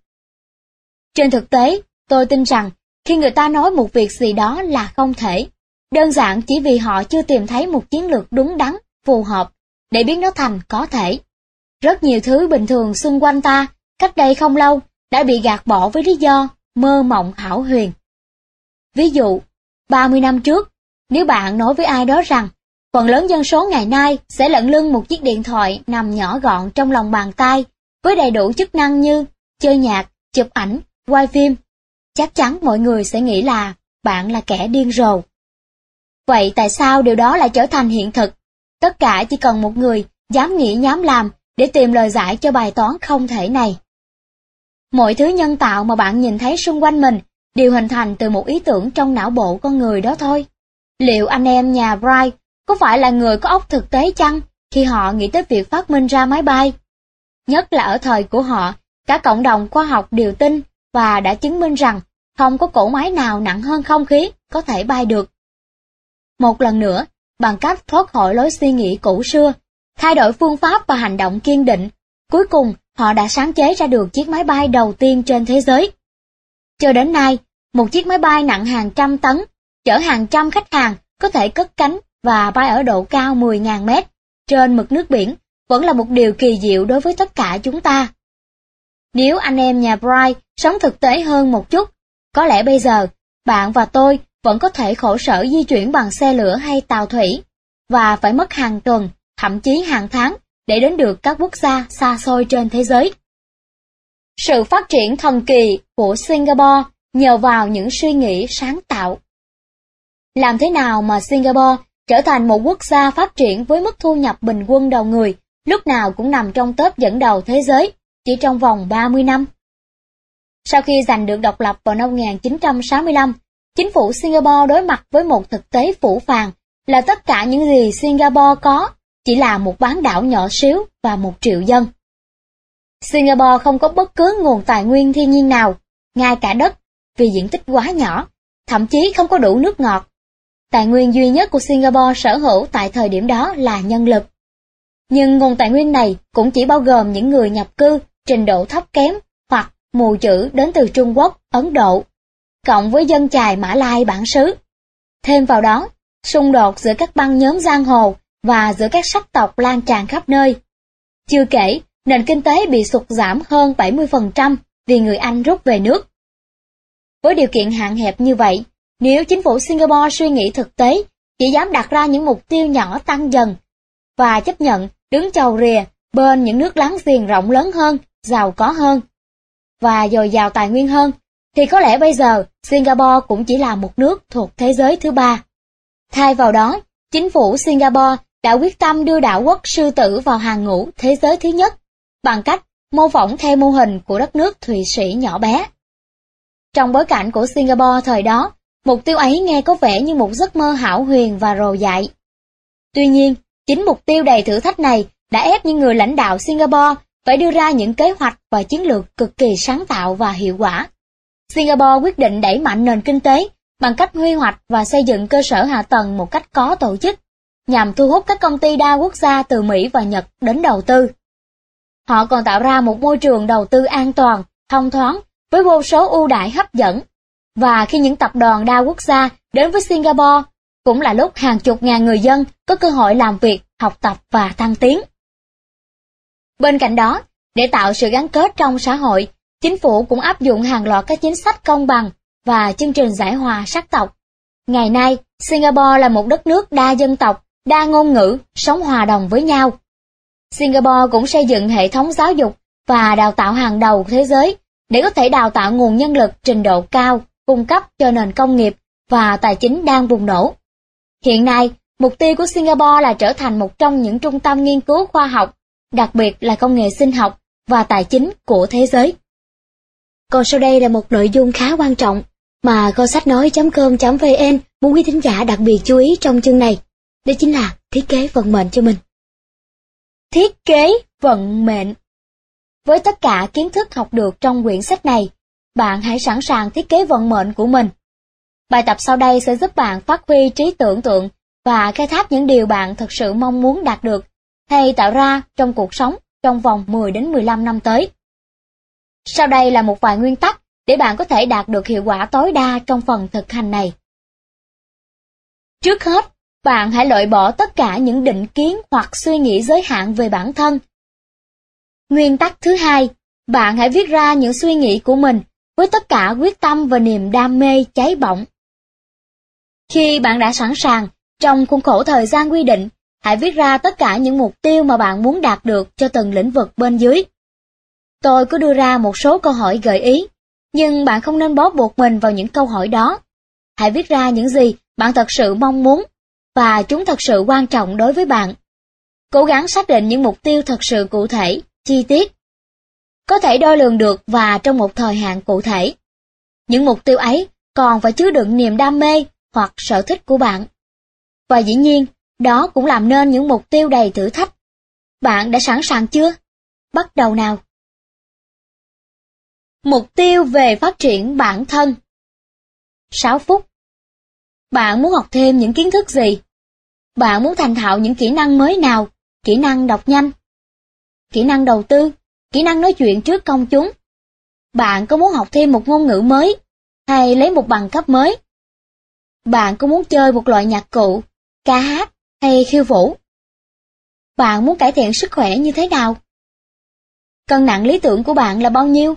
[SPEAKER 1] Trên thực tế, tôi tin rằng khi người ta nói một việc gì đó là không thể, đơn giản chỉ vì họ chưa tìm thấy một chiến lược đúng đắn, phù hợp để biến nó thành có thể. Rất nhiều thứ bình thường xung quanh ta, cách đây không lâu, đã bị gạt bỏ với lý do mơ mộng hảo huyền. Ví dụ, 30 năm trước, nếu bạn nói với ai đó rằng phần lớn dân số ngày nay sẽ lẫn lưng một chiếc điện thoại nằm nhỏ gọn trong lòng bàn tay với đầy đủ chức năng như chơi nhạc, chụp ảnh, quay phim, chắc chắn mọi người sẽ nghĩ là bạn là kẻ điên rồ. Vậy tại sao điều đó lại trở thành hiện thực? Tất cả chỉ cần một người dám nghĩ dám làm để tìm lời giải cho bài toán không thể này. Mọi thứ nhân tạo mà bạn nhìn thấy xung quanh mình đều hình thành từ một ý tưởng trong não bộ con người đó thôi. Liệu anh em nhà Bright có phải là người có óc thực tế chăng khi họ nghĩ tới việc phát minh ra máy bay? Nhất là ở thời của họ, cả cộng đồng khoa học đều tin và đã chứng minh rằng không có cỗ máy nào nặng hơn không khí có thể bay được. Một lần nữa, bằng cách thoát khỏi lối suy nghĩ cũ xưa, thay đổi phương pháp và hành động kiên định, cuối cùng họ đã sáng chế ra được chiếc máy bay đầu tiên trên thế giới. Cho đến nay, một chiếc máy bay nặng hàng trăm tấn, chở hàng trăm khách hàng có thể cất cánh và bay ở độ cao 10.000 mét trên mực nước biển vẫn là một điều kỳ diệu đối với tất cả chúng ta. Nếu anh em nhà Bright sống thực tế hơn một chút, có lẽ bây giờ bạn và tôi vẫn có thể khổ sở di chuyển bằng xe lửa hay tàu thủy, và phải mất hàng tuần, thậm chí hàng tháng để đến được các quốc gia xa xôi trên thế giới. Sự phát triển thần kỳ của Singapore nhờ vào những suy nghĩ sáng tạo. Làm thế nào mà Singapore trở thành một quốc gia phát triển với mức thu nhập bình quân đầu người lúc nào cũng nằm trong top dẫn đầu thế giới chỉ trong vòng 30 năm? Sau khi giành được độc lập vào năm 1965, chính phủ Singapore đối mặt với một thực tế phủ phàng là tất cả những gì Singapore có chỉ là một bán đảo nhỏ xíu và một triệu dân. Singapore không có bất cứ nguồn tài nguyên thiên nhiên nào, ngay cả đất, vì diện tích quá nhỏ, thậm chí không có đủ nước ngọt. Tài nguyên duy nhất của Singapore sở hữu tại thời điểm đó là nhân lực. Nhưng nguồn tài nguyên này cũng chỉ bao gồm những người nhập cư trình độ thấp kém hoặc mù chữ đến từ Trung Quốc, Ấn Độ, cộng với dân chài Mã Lai bản xứ. Thêm vào đó, xung đột giữa các băng nhóm giang hồ và giữa các sắc tộc lan tràn khắp nơi. Chưa kể, nền kinh tế bị sụt giảm hơn 70% vì người Anh rút về nước. Với điều kiện hạn hẹp như vậy, nếu chính phủ Singapore suy nghĩ thực tế, chỉ dám đặt ra những mục tiêu nhỏ tăng dần và chấp nhận đứng chầu rìa bên những nước láng giềng rộng lớn hơn, giàu có hơn và dồi dào tài nguyên hơn, thì có lẽ bây giờ Singapore cũng chỉ là một nước thuộc thế giới thứ ba. Thay vào đó, chính phủ Singapore đã quyết tâm đưa đảo quốc sư tử vào hàng ngũ thế giới thứ nhất bằng cách mô phỏng theo mô hình của đất nước Thụy Sĩ nhỏ bé. Trong bối cảnh của Singapore thời đó, mục tiêu ấy nghe có vẻ như một giấc mơ hảo huyền và rồ dại. Tuy nhiên, chính mục tiêu đầy thử thách này đã ép những người lãnh đạo Singapore phải đưa ra những kế hoạch và chiến lược cực kỳ sáng tạo và hiệu quả. Singapore quyết định đẩy mạnh nền kinh tế bằng cách huy hoạch và xây dựng cơ sở hạ tầng một cách có tổ chức, nhằm thu hút các công ty đa quốc gia từ Mỹ và Nhật đến đầu tư. Họ còn tạo ra một môi trường đầu tư an toàn, thông thoáng, với vô số ưu đãi hấp dẫn. Và khi những tập đoàn đa quốc gia đến với Singapore, cũng là lúc hàng chục ngàn người dân có cơ hội làm việc, học tập và thăng tiến. Bên cạnh đó, để tạo sự gắn kết trong xã hội, chính phủ cũng áp dụng hàng loạt các chính sách công bằng và chương trình giải hòa sắc tộc. Ngày nay, Singapore là một đất nước đa dân tộc, đa ngôn ngữ, sống hòa đồng với nhau. Singapore cũng xây dựng hệ thống giáo dục và đào tạo hàng đầu thế giới để có thể đào tạo nguồn nhân lực trình độ cao, cung cấp cho nền công nghiệp và tài chính đang bùng nổ. Hiện nay, mục tiêu của Singapore là trở thành một trong những trung tâm nghiên cứu khoa học, đặc biệt là công nghệ sinh học và tài chính của thế giới. Còn sau đây là một nội dung khá quan trọng mà kho sách nói.com.vn muốn quý thính giả đặc biệt chú ý trong chương này. Đó chính là thiết kế vận mệnh cho mình. Thiết kế vận mệnh Với tất cả kiến thức học được trong quyển sách này, bạn hãy sẵn sàng thiết kế vận mệnh của mình. Bài tập sau đây sẽ giúp bạn phát huy trí tưởng tượng và khai thác những điều bạn thực sự mong muốn đạt được hay tạo ra trong cuộc sống trong vòng 10 đến 15 năm tới. Sau đây là một vài nguyên tắc để bạn có thể đạt được hiệu quả tối đa trong phần thực hành này. Trước hết, bạn hãy loại bỏ tất cả những định kiến hoặc suy nghĩ giới hạn về bản thân. Nguyên tắc thứ hai, bạn hãy viết ra những suy nghĩ của mình với tất cả quyết tâm và niềm đam mê cháy bỏng. Khi bạn đã sẵn sàng, trong khuôn khổ thời gian quy định, hãy viết ra tất cả những mục tiêu mà bạn muốn đạt được cho từng lĩnh vực bên dưới. Tôi có đưa ra một số câu hỏi gợi ý, nhưng bạn không nên bó buộc mình vào những câu hỏi đó. Hãy viết ra những gì bạn thật sự mong muốn, và chúng thật sự quan trọng đối với bạn. Cố gắng xác định những mục tiêu thật sự cụ thể, chi tiết. Có thể đo lường được và trong một thời hạn cụ thể. Những mục tiêu ấy còn phải chứa đựng niềm đam mê hoặc sở thích của bạn. Và dĩ nhiên, đó cũng làm nên những mục tiêu đầy thử thách. Bạn đã sẵn sàng chưa? Bắt đầu nào! Mục tiêu về phát triển bản thân 6 phút Bạn muốn học thêm những kiến thức gì? Bạn muốn thành thạo những kỹ năng mới nào? Kỹ năng đọc nhanh? Kỹ năng đầu tư? Kỹ năng nói chuyện trước công chúng? Bạn có muốn học thêm một ngôn ngữ mới? Hay lấy một bằng cấp mới? Bạn có muốn chơi một loại nhạc cụ, ca hát hay khiêu vũ? Bạn muốn cải thiện sức khỏe như thế nào? Cân nặng lý tưởng của bạn là bao nhiêu?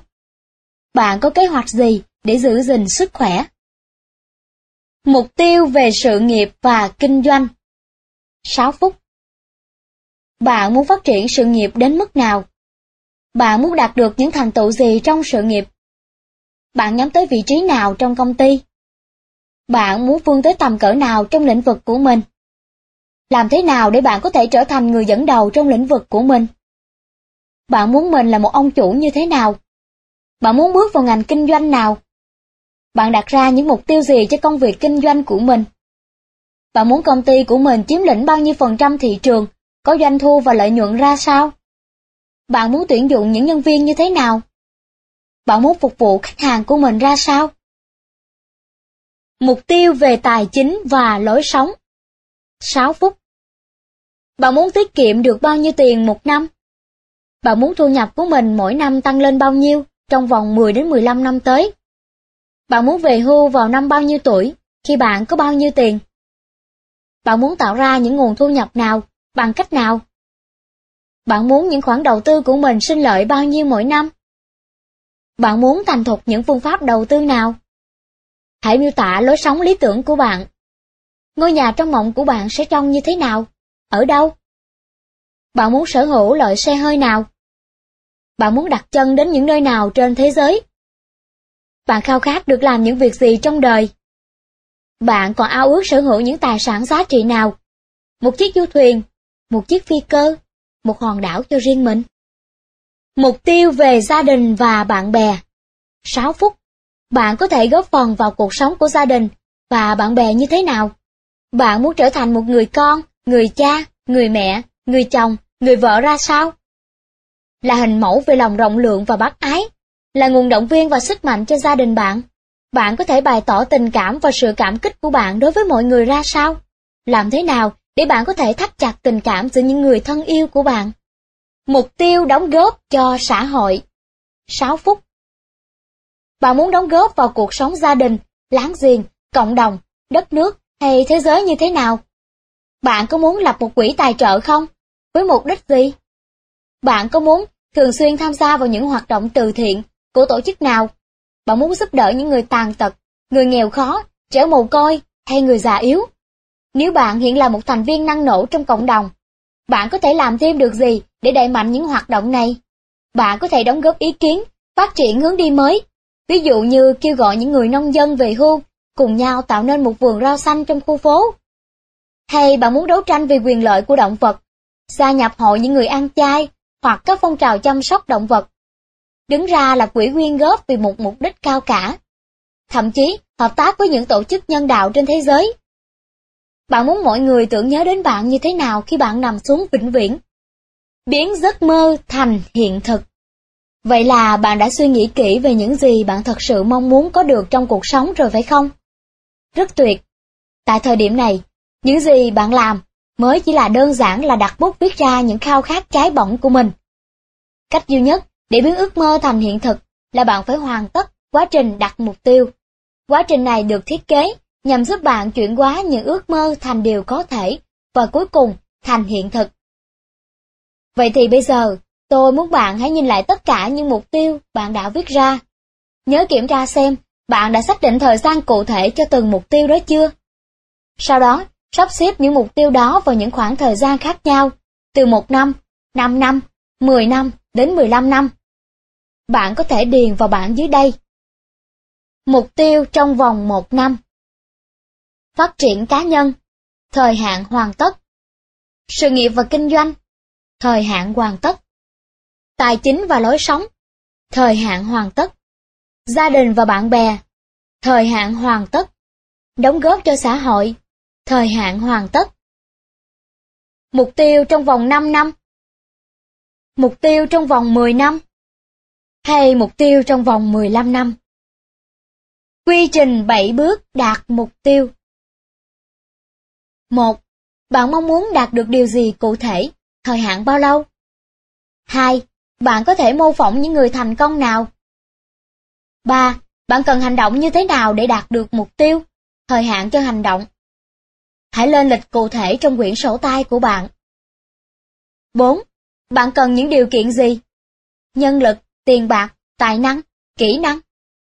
[SPEAKER 1] Bạn có kế hoạch gì để giữ gìn sức khỏe? Mục tiêu về sự nghiệp và kinh doanh 6 phút Bạn muốn phát triển sự nghiệp đến mức nào? Bạn muốn đạt được những thành tựu gì trong sự nghiệp? Bạn nhắm tới vị trí nào trong công ty? Bạn muốn vươn tới tầm cỡ nào trong lĩnh vực của mình? Làm thế nào để bạn có thể trở thành người dẫn đầu trong lĩnh vực của mình? Bạn muốn mình là một ông chủ như thế nào? Bạn muốn bước vào ngành kinh doanh nào? Bạn đặt ra những mục tiêu gì cho công việc kinh doanh của mình? Bạn muốn công ty của mình chiếm lĩnh bao nhiêu phần trăm thị trường, có doanh thu và lợi nhuận ra sao? Bạn muốn tuyển dụng những nhân viên như thế nào? Bạn muốn phục vụ khách hàng của mình ra sao? Mục tiêu về tài chính và lối sống 6 phút Bạn muốn tiết kiệm được bao nhiêu tiền một năm? Bạn muốn thu nhập của mình mỗi năm tăng lên bao nhiêu trong vòng 10 đến 15 năm tới? Bạn muốn về hưu vào năm bao nhiêu tuổi, khi bạn có bao nhiêu tiền? Bạn muốn tạo ra những nguồn thu nhập nào, bằng cách nào? Bạn muốn những khoản đầu tư của mình sinh lợi bao nhiêu mỗi năm? Bạn muốn thành thục những phương pháp đầu tư nào? Hãy miêu tả lối sống lý tưởng của bạn. Ngôi nhà trong mộng của bạn sẽ trông như thế nào? Ở đâu? Bạn muốn sở hữu loại xe hơi nào? Bạn muốn đặt chân đến những nơi nào trên thế giới? Bạn khao khát được làm những việc gì trong đời? Bạn còn ao ước sở hữu những tài sản giá trị nào? Một chiếc du thuyền, một chiếc phi cơ, một hòn đảo cho riêng mình. Mục tiêu về gia đình và bạn bè 6 phút Bạn có thể góp phần vào cuộc sống của gia đình và bạn bè như thế nào? Bạn muốn trở thành một người con, người cha, người mẹ, người chồng, người vợ ra sao? Là hình mẫu về lòng rộng lượng và bác ái, là nguồn động viên và sức mạnh cho gia đình bạn. Bạn có thể bày tỏ tình cảm và sự cảm kích của bạn đối với mọi người ra sao? Làm thế nào để bạn có thể thắt chặt tình cảm giữa những người thân yêu của bạn? Mục tiêu đóng góp cho xã hội 6 phút Bạn muốn đóng góp vào cuộc sống gia đình, láng giềng, cộng đồng, đất nước hay thế giới như thế nào? Bạn có muốn lập một quỹ tài trợ không? Với mục đích gì? Bạn có muốn thường xuyên tham gia vào những hoạt động từ thiện của tổ chức nào? Bạn muốn giúp đỡ những người tàn tật, người nghèo khó, trẻ mồ côi hay người già yếu? Nếu bạn hiện là một thành viên năng nổ trong cộng đồng, bạn có thể làm thêm được gì để đẩy mạnh những hoạt động này? Bạn có thể đóng góp ý kiến, phát triển hướng đi mới, ví dụ như kêu gọi những người nông dân về hưu, cùng nhau tạo nên một vườn rau xanh trong khu phố. Hay bạn muốn đấu tranh vì quyền lợi của động vật, gia nhập hội những người ăn chay hoặc các phong trào chăm sóc động vật. Đứng ra là quỹ quyên góp vì một mục đích cao cả. Thậm chí hợp tác với những tổ chức nhân đạo trên thế giới. Bạn muốn mọi người tưởng nhớ đến bạn như thế nào khi bạn nằm xuống vĩnh viễn? Biến giấc mơ thành hiện thực. Vậy là bạn đã suy nghĩ kỹ về những gì bạn thật sự mong muốn có được trong cuộc sống rồi phải không? Rất tuyệt. Tại thời điểm này, những gì bạn làm mới chỉ là đơn giản là đặt bút viết ra những khao khát cháy bỏng của mình. Cách duy nhất để biến ước mơ thành hiện thực là bạn phải hoàn tất quá trình đặt mục tiêu. Quá trình này được thiết kế nhằm giúp bạn chuyển hóa những ước mơ thành điều có thể và cuối cùng thành hiện thực. Vậy thì bây giờ, tôi muốn bạn hãy nhìn lại tất cả những mục tiêu bạn đã viết ra. Nhớ kiểm tra xem bạn đã xác định thời gian cụ thể cho từng mục tiêu đó chưa. Sau đó, sắp xếp những mục tiêu đó vào những khoảng thời gian khác nhau, từ một năm, 5 năm, 10 năm đến 15 năm. Bạn có thể điền vào bảng dưới đây. Mục tiêu trong vòng một năm Phát triển cá nhân, Thời hạn hoàn tất Sự nghiệp và kinh doanh, Thời hạn hoàn tất Tài chính và lối sống, Thời hạn hoàn tất Gia đình và bạn bè, Thời hạn hoàn tất Đóng góp cho xã hội, Thời hạn hoàn tất. Mục tiêu trong vòng 5 năm. Mục tiêu trong vòng 10 năm. Hay mục tiêu trong vòng 15 năm. Quy trình 7 bước đạt mục tiêu. 1. Bạn mong muốn đạt được điều gì cụ thể, thời hạn bao lâu? 2. Bạn có thể mô phỏng những người thành công nào? 3. Bạn cần hành động như thế nào để đạt được mục tiêu, thời hạn cho hành động? Hãy lên lịch cụ thể trong quyển sổ tay của bạn. 4. Bạn cần những điều kiện gì? nhân lực, tiền bạc, tài năng, kỹ năng,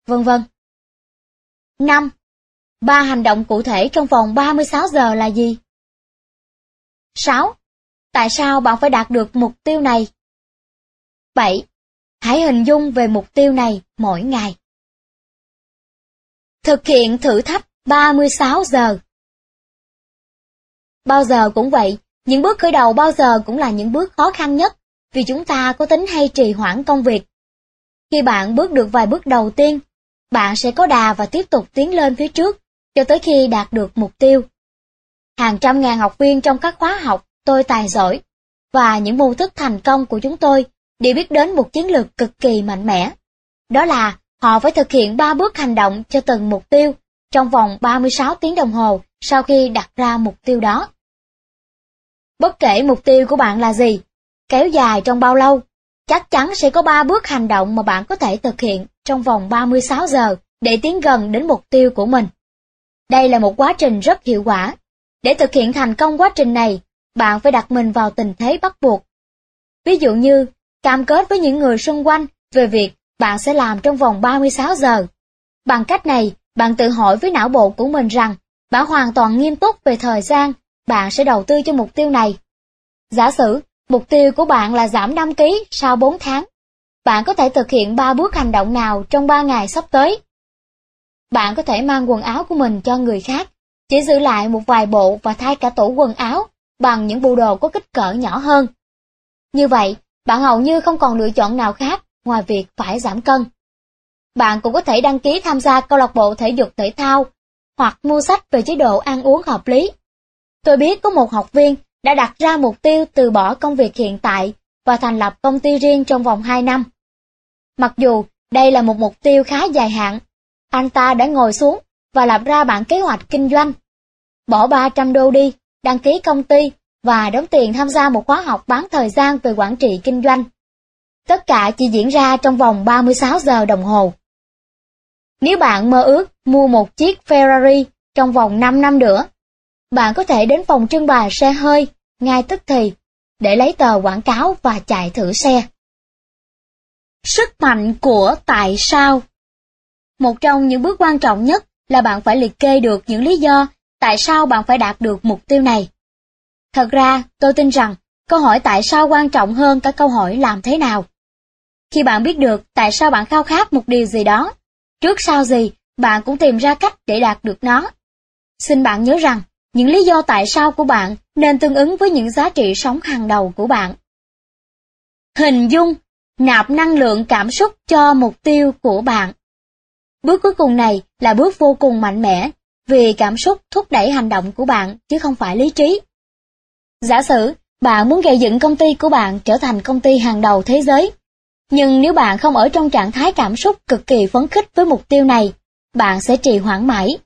[SPEAKER 1] vân vân. 5. Ba hành động cụ thể trong vòng 36 giờ là gì? 6. Tại sao bạn phải đạt được mục tiêu này? 7. Hãy hình dung về mục tiêu này mỗi ngày. Thực hiện thử thách 36 giờ. Bao giờ cũng vậy, những bước khởi đầu bao giờ cũng là những bước khó khăn nhất, vì chúng ta có tính hay trì hoãn công việc. Khi bạn bước được vài bước đầu tiên, bạn sẽ có đà và tiếp tục tiến lên phía trước, cho tới khi đạt được mục tiêu. Hàng trăm ngàn học viên trong các khóa học tôi tài giỏi, và những mô thức thành công của chúng tôi đều biết đến một chiến lược cực kỳ mạnh mẽ. Đó là họ phải thực hiện 3 bước hành động cho từng mục tiêu trong vòng 36 tiếng đồng hồ sau khi đặt ra mục tiêu đó. Bất kể mục tiêu của bạn là gì, kéo dài trong bao lâu, chắc chắn sẽ có 3 bước hành động mà bạn có thể thực hiện trong vòng 36 giờ để tiến gần đến mục tiêu của mình. Đây là một quá trình rất hiệu quả. Để thực hiện thành công quá trình này, bạn phải đặt mình vào tình thế bắt buộc. Ví dụ như, cam kết với những người xung quanh về việc bạn sẽ làm trong vòng 36 giờ. Bằng cách này, bạn tự hỏi với não bộ của mình rằng, bạn hoàn toàn nghiêm túc về thời gian, bạn sẽ đầu tư cho mục tiêu này. Giả sử, mục tiêu của bạn là giảm 5 kg sau 4 tháng. Bạn có thể thực hiện 3 bước hành động nào trong 3 ngày sắp tới. Bạn có thể mang quần áo của mình cho người khác, chỉ giữ lại một vài bộ và thay cả tủ quần áo bằng những bộ đồ có kích cỡ nhỏ hơn. Như vậy, bạn hầu như không còn lựa chọn nào khác ngoài việc phải giảm cân. Bạn cũng có thể đăng ký tham gia câu lạc bộ thể dục thể thao hoặc mua sách về chế độ ăn uống hợp lý. Tôi biết có một học viên đã đặt ra mục tiêu từ bỏ công việc hiện tại và thành lập công ty riêng trong vòng 2 năm. Mặc dù đây là một mục tiêu khá dài hạn, anh ta đã ngồi xuống và lập ra bản kế hoạch kinh doanh. Bỏ 300 đô đi, đăng ký công ty và đóng tiền tham gia một khóa học bán thời gian về quản trị kinh doanh. Tất cả chỉ diễn ra trong vòng 36 giờ đồng hồ. Nếu bạn mơ ước mua một chiếc Ferrari trong vòng 5 năm nữa, bạn có thể đến phòng trưng bày xe hơi ngay tức thì để lấy tờ quảng cáo và chạy thử xe. Sức mạnh của tại sao Một trong những bước quan trọng nhất là bạn phải liệt kê được những lý do tại sao bạn phải đạt được mục tiêu này. Thật ra, tôi tin rằng câu hỏi tại sao quan trọng hơn cả câu hỏi làm thế nào. Khi bạn biết được tại sao bạn khao khát một điều gì đó, trước sau gì, bạn cũng tìm ra cách để đạt được nó. Xin bạn nhớ rằng, những lý do tại sao của bạn nên tương ứng với những giá trị sống hàng đầu của bạn. Hình dung, nạp năng lượng cảm xúc cho mục tiêu của bạn. Bước cuối cùng này là bước vô cùng mạnh mẽ, vì cảm xúc thúc đẩy hành động của bạn chứ không phải lý trí. Giả sử, bạn muốn gây dựng công ty của bạn trở thành công ty hàng đầu thế giới, nhưng nếu bạn không ở trong trạng thái cảm xúc cực kỳ phấn khích với mục tiêu này, bạn sẽ trì hoãn mãi.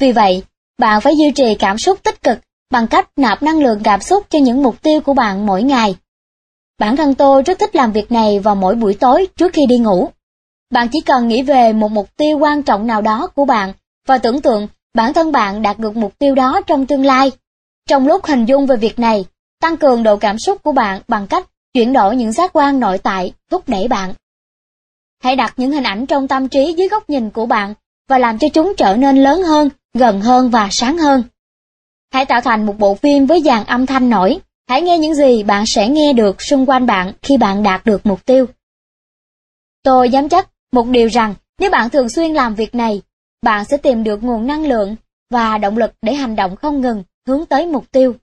[SPEAKER 1] Vì vậy, bạn phải duy trì cảm xúc tích cực bằng cách nạp năng lượng cảm xúc cho những mục tiêu của bạn mỗi ngày. Bản thân tôi rất thích làm việc này vào mỗi buổi tối trước khi đi ngủ. Bạn chỉ cần nghĩ về một mục tiêu quan trọng nào đó của bạn và tưởng tượng bản thân bạn đạt được mục tiêu đó trong tương lai. Trong lúc hình dung về việc này, tăng cường độ cảm xúc của bạn bằng cách chuyển đổi những giác quan nội tại thúc đẩy bạn. Hãy đặt những hình ảnh trong tâm trí dưới góc nhìn của bạn và làm cho chúng trở nên lớn hơn, gần hơn và sáng hơn. Hãy tạo thành một bộ phim với dàn âm thanh nổi. Hãy nghe những gì bạn sẽ nghe được xung quanh bạn khi bạn đạt được mục tiêu. Tôi dám chắc một điều rằng nếu bạn thường xuyên làm việc này, bạn sẽ tìm được nguồn năng lượng và động lực để hành động không ngừng hướng tới mục tiêu.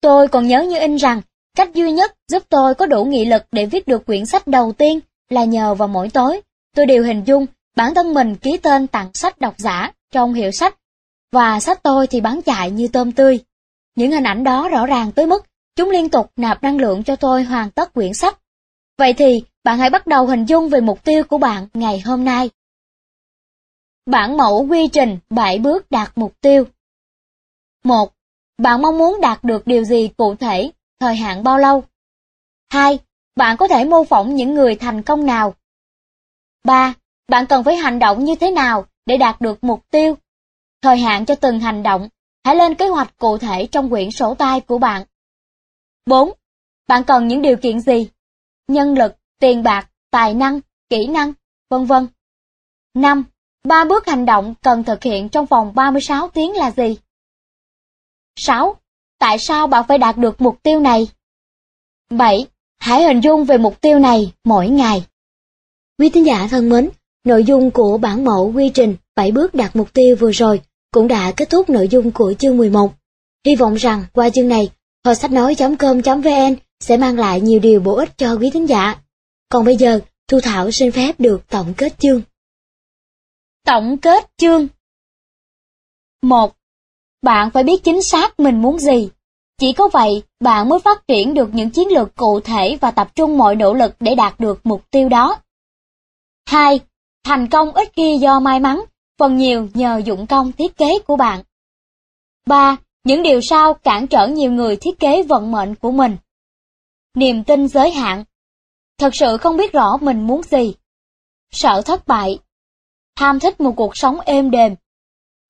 [SPEAKER 1] Tôi còn nhớ như in rằng cách duy nhất giúp tôi có đủ nghị lực để viết được quyển sách đầu tiên là nhờ vào mỗi tối tôi đều hình dung bản thân mình ký tên tặng sách độc giả trong hiệu sách và sách tôi thì bán chạy như tôm tươi. Những hình ảnh đó rõ ràng tới mức chúng liên tục nạp năng lượng cho tôi hoàn tất quyển sách. Vậy thì bạn hãy bắt đầu hình dung về mục tiêu của bạn ngày hôm nay. Bản mẫu quy trình 7 bước đạt mục tiêu 1. Bạn mong muốn đạt được điều gì cụ thể, thời hạn bao lâu? 2. Bạn có thể mô phỏng những người thành công nào? 3. Bạn cần phải hành động như thế nào để đạt được mục tiêu? Thời hạn cho từng hành động, hãy lên kế hoạch cụ thể trong quyển sổ tay của bạn. 4. Bạn cần những điều kiện gì? Nhân lực, tiền bạc, tài năng, kỹ năng, vân vân. 5. Ba bước hành động cần thực hiện trong vòng 36 tiếng là gì? 6. Tại sao bạn phải đạt được mục tiêu này? 7. Hãy hình dung về mục tiêu này mỗi ngày. Quý thính giả thân mến, nội dung của bản mẫu quy trình 7 bước đạt mục tiêu vừa rồi cũng đã kết thúc nội dung của chương 11. Hy vọng rằng qua chương này, kho sách nói.com.vn sẽ mang lại nhiều điều bổ ích cho quý thính giả. Còn bây giờ, Thu Thảo xin phép được tổng kết chương. Tổng kết chương 1. Bạn phải biết chính xác mình muốn gì. Chỉ có vậy, bạn mới phát triển được những chiến lược cụ thể và tập trung mọi nỗ lực để đạt được mục tiêu đó. 2. Thành công ít khi do may mắn, phần nhiều nhờ dụng công thiết kế của bạn. 3. Những điều sau cản trở nhiều người thiết kế vận mệnh của mình. Niềm tin giới hạn. Thật sự không biết rõ mình muốn gì. Sợ thất bại. Tham thích một cuộc sống êm đềm.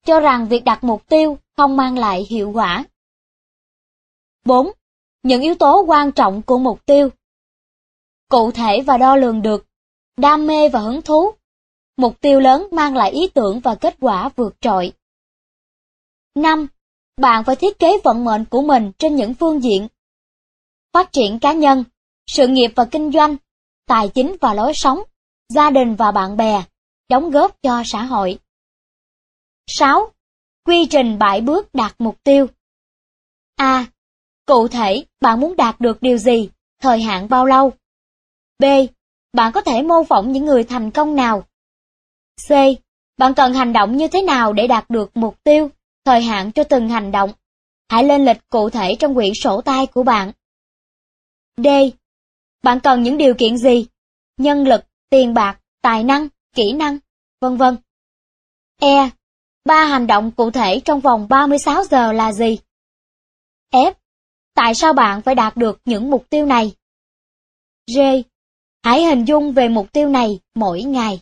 [SPEAKER 1] Cho rằng việc đặt mục tiêu không mang lại hiệu quả. 4. Những yếu tố quan trọng của mục tiêu. Cụ thể và đo lường được. Đam mê và hứng thú. Mục tiêu lớn mang lại ý tưởng và kết quả vượt trội. 5. Bạn phải thiết kế vận mệnh của mình trên những phương diện. Phát triển cá nhân, sự nghiệp và kinh doanh, tài chính và lối sống, gia đình và bạn bè, đóng góp cho xã hội. 6. Quy trình 7 bước đạt mục tiêu. A. Cụ thể, bạn muốn đạt được điều gì, thời hạn bao lâu? B. Bạn có thể mô phỏng những người thành công nào? C. Bạn cần hành động như thế nào để đạt được mục tiêu, thời hạn cho từng hành động? Hãy lên lịch cụ thể trong quyển sổ tay của bạn. D. Bạn cần những điều kiện gì? Nhân lực, tiền bạc, tài năng, kỹ năng, vân vân. E. Ba hành động cụ thể trong vòng 36 giờ là gì? F. Tại sao bạn phải đạt được những mục tiêu này? G. Hãy hình dung về mục tiêu này mỗi ngày.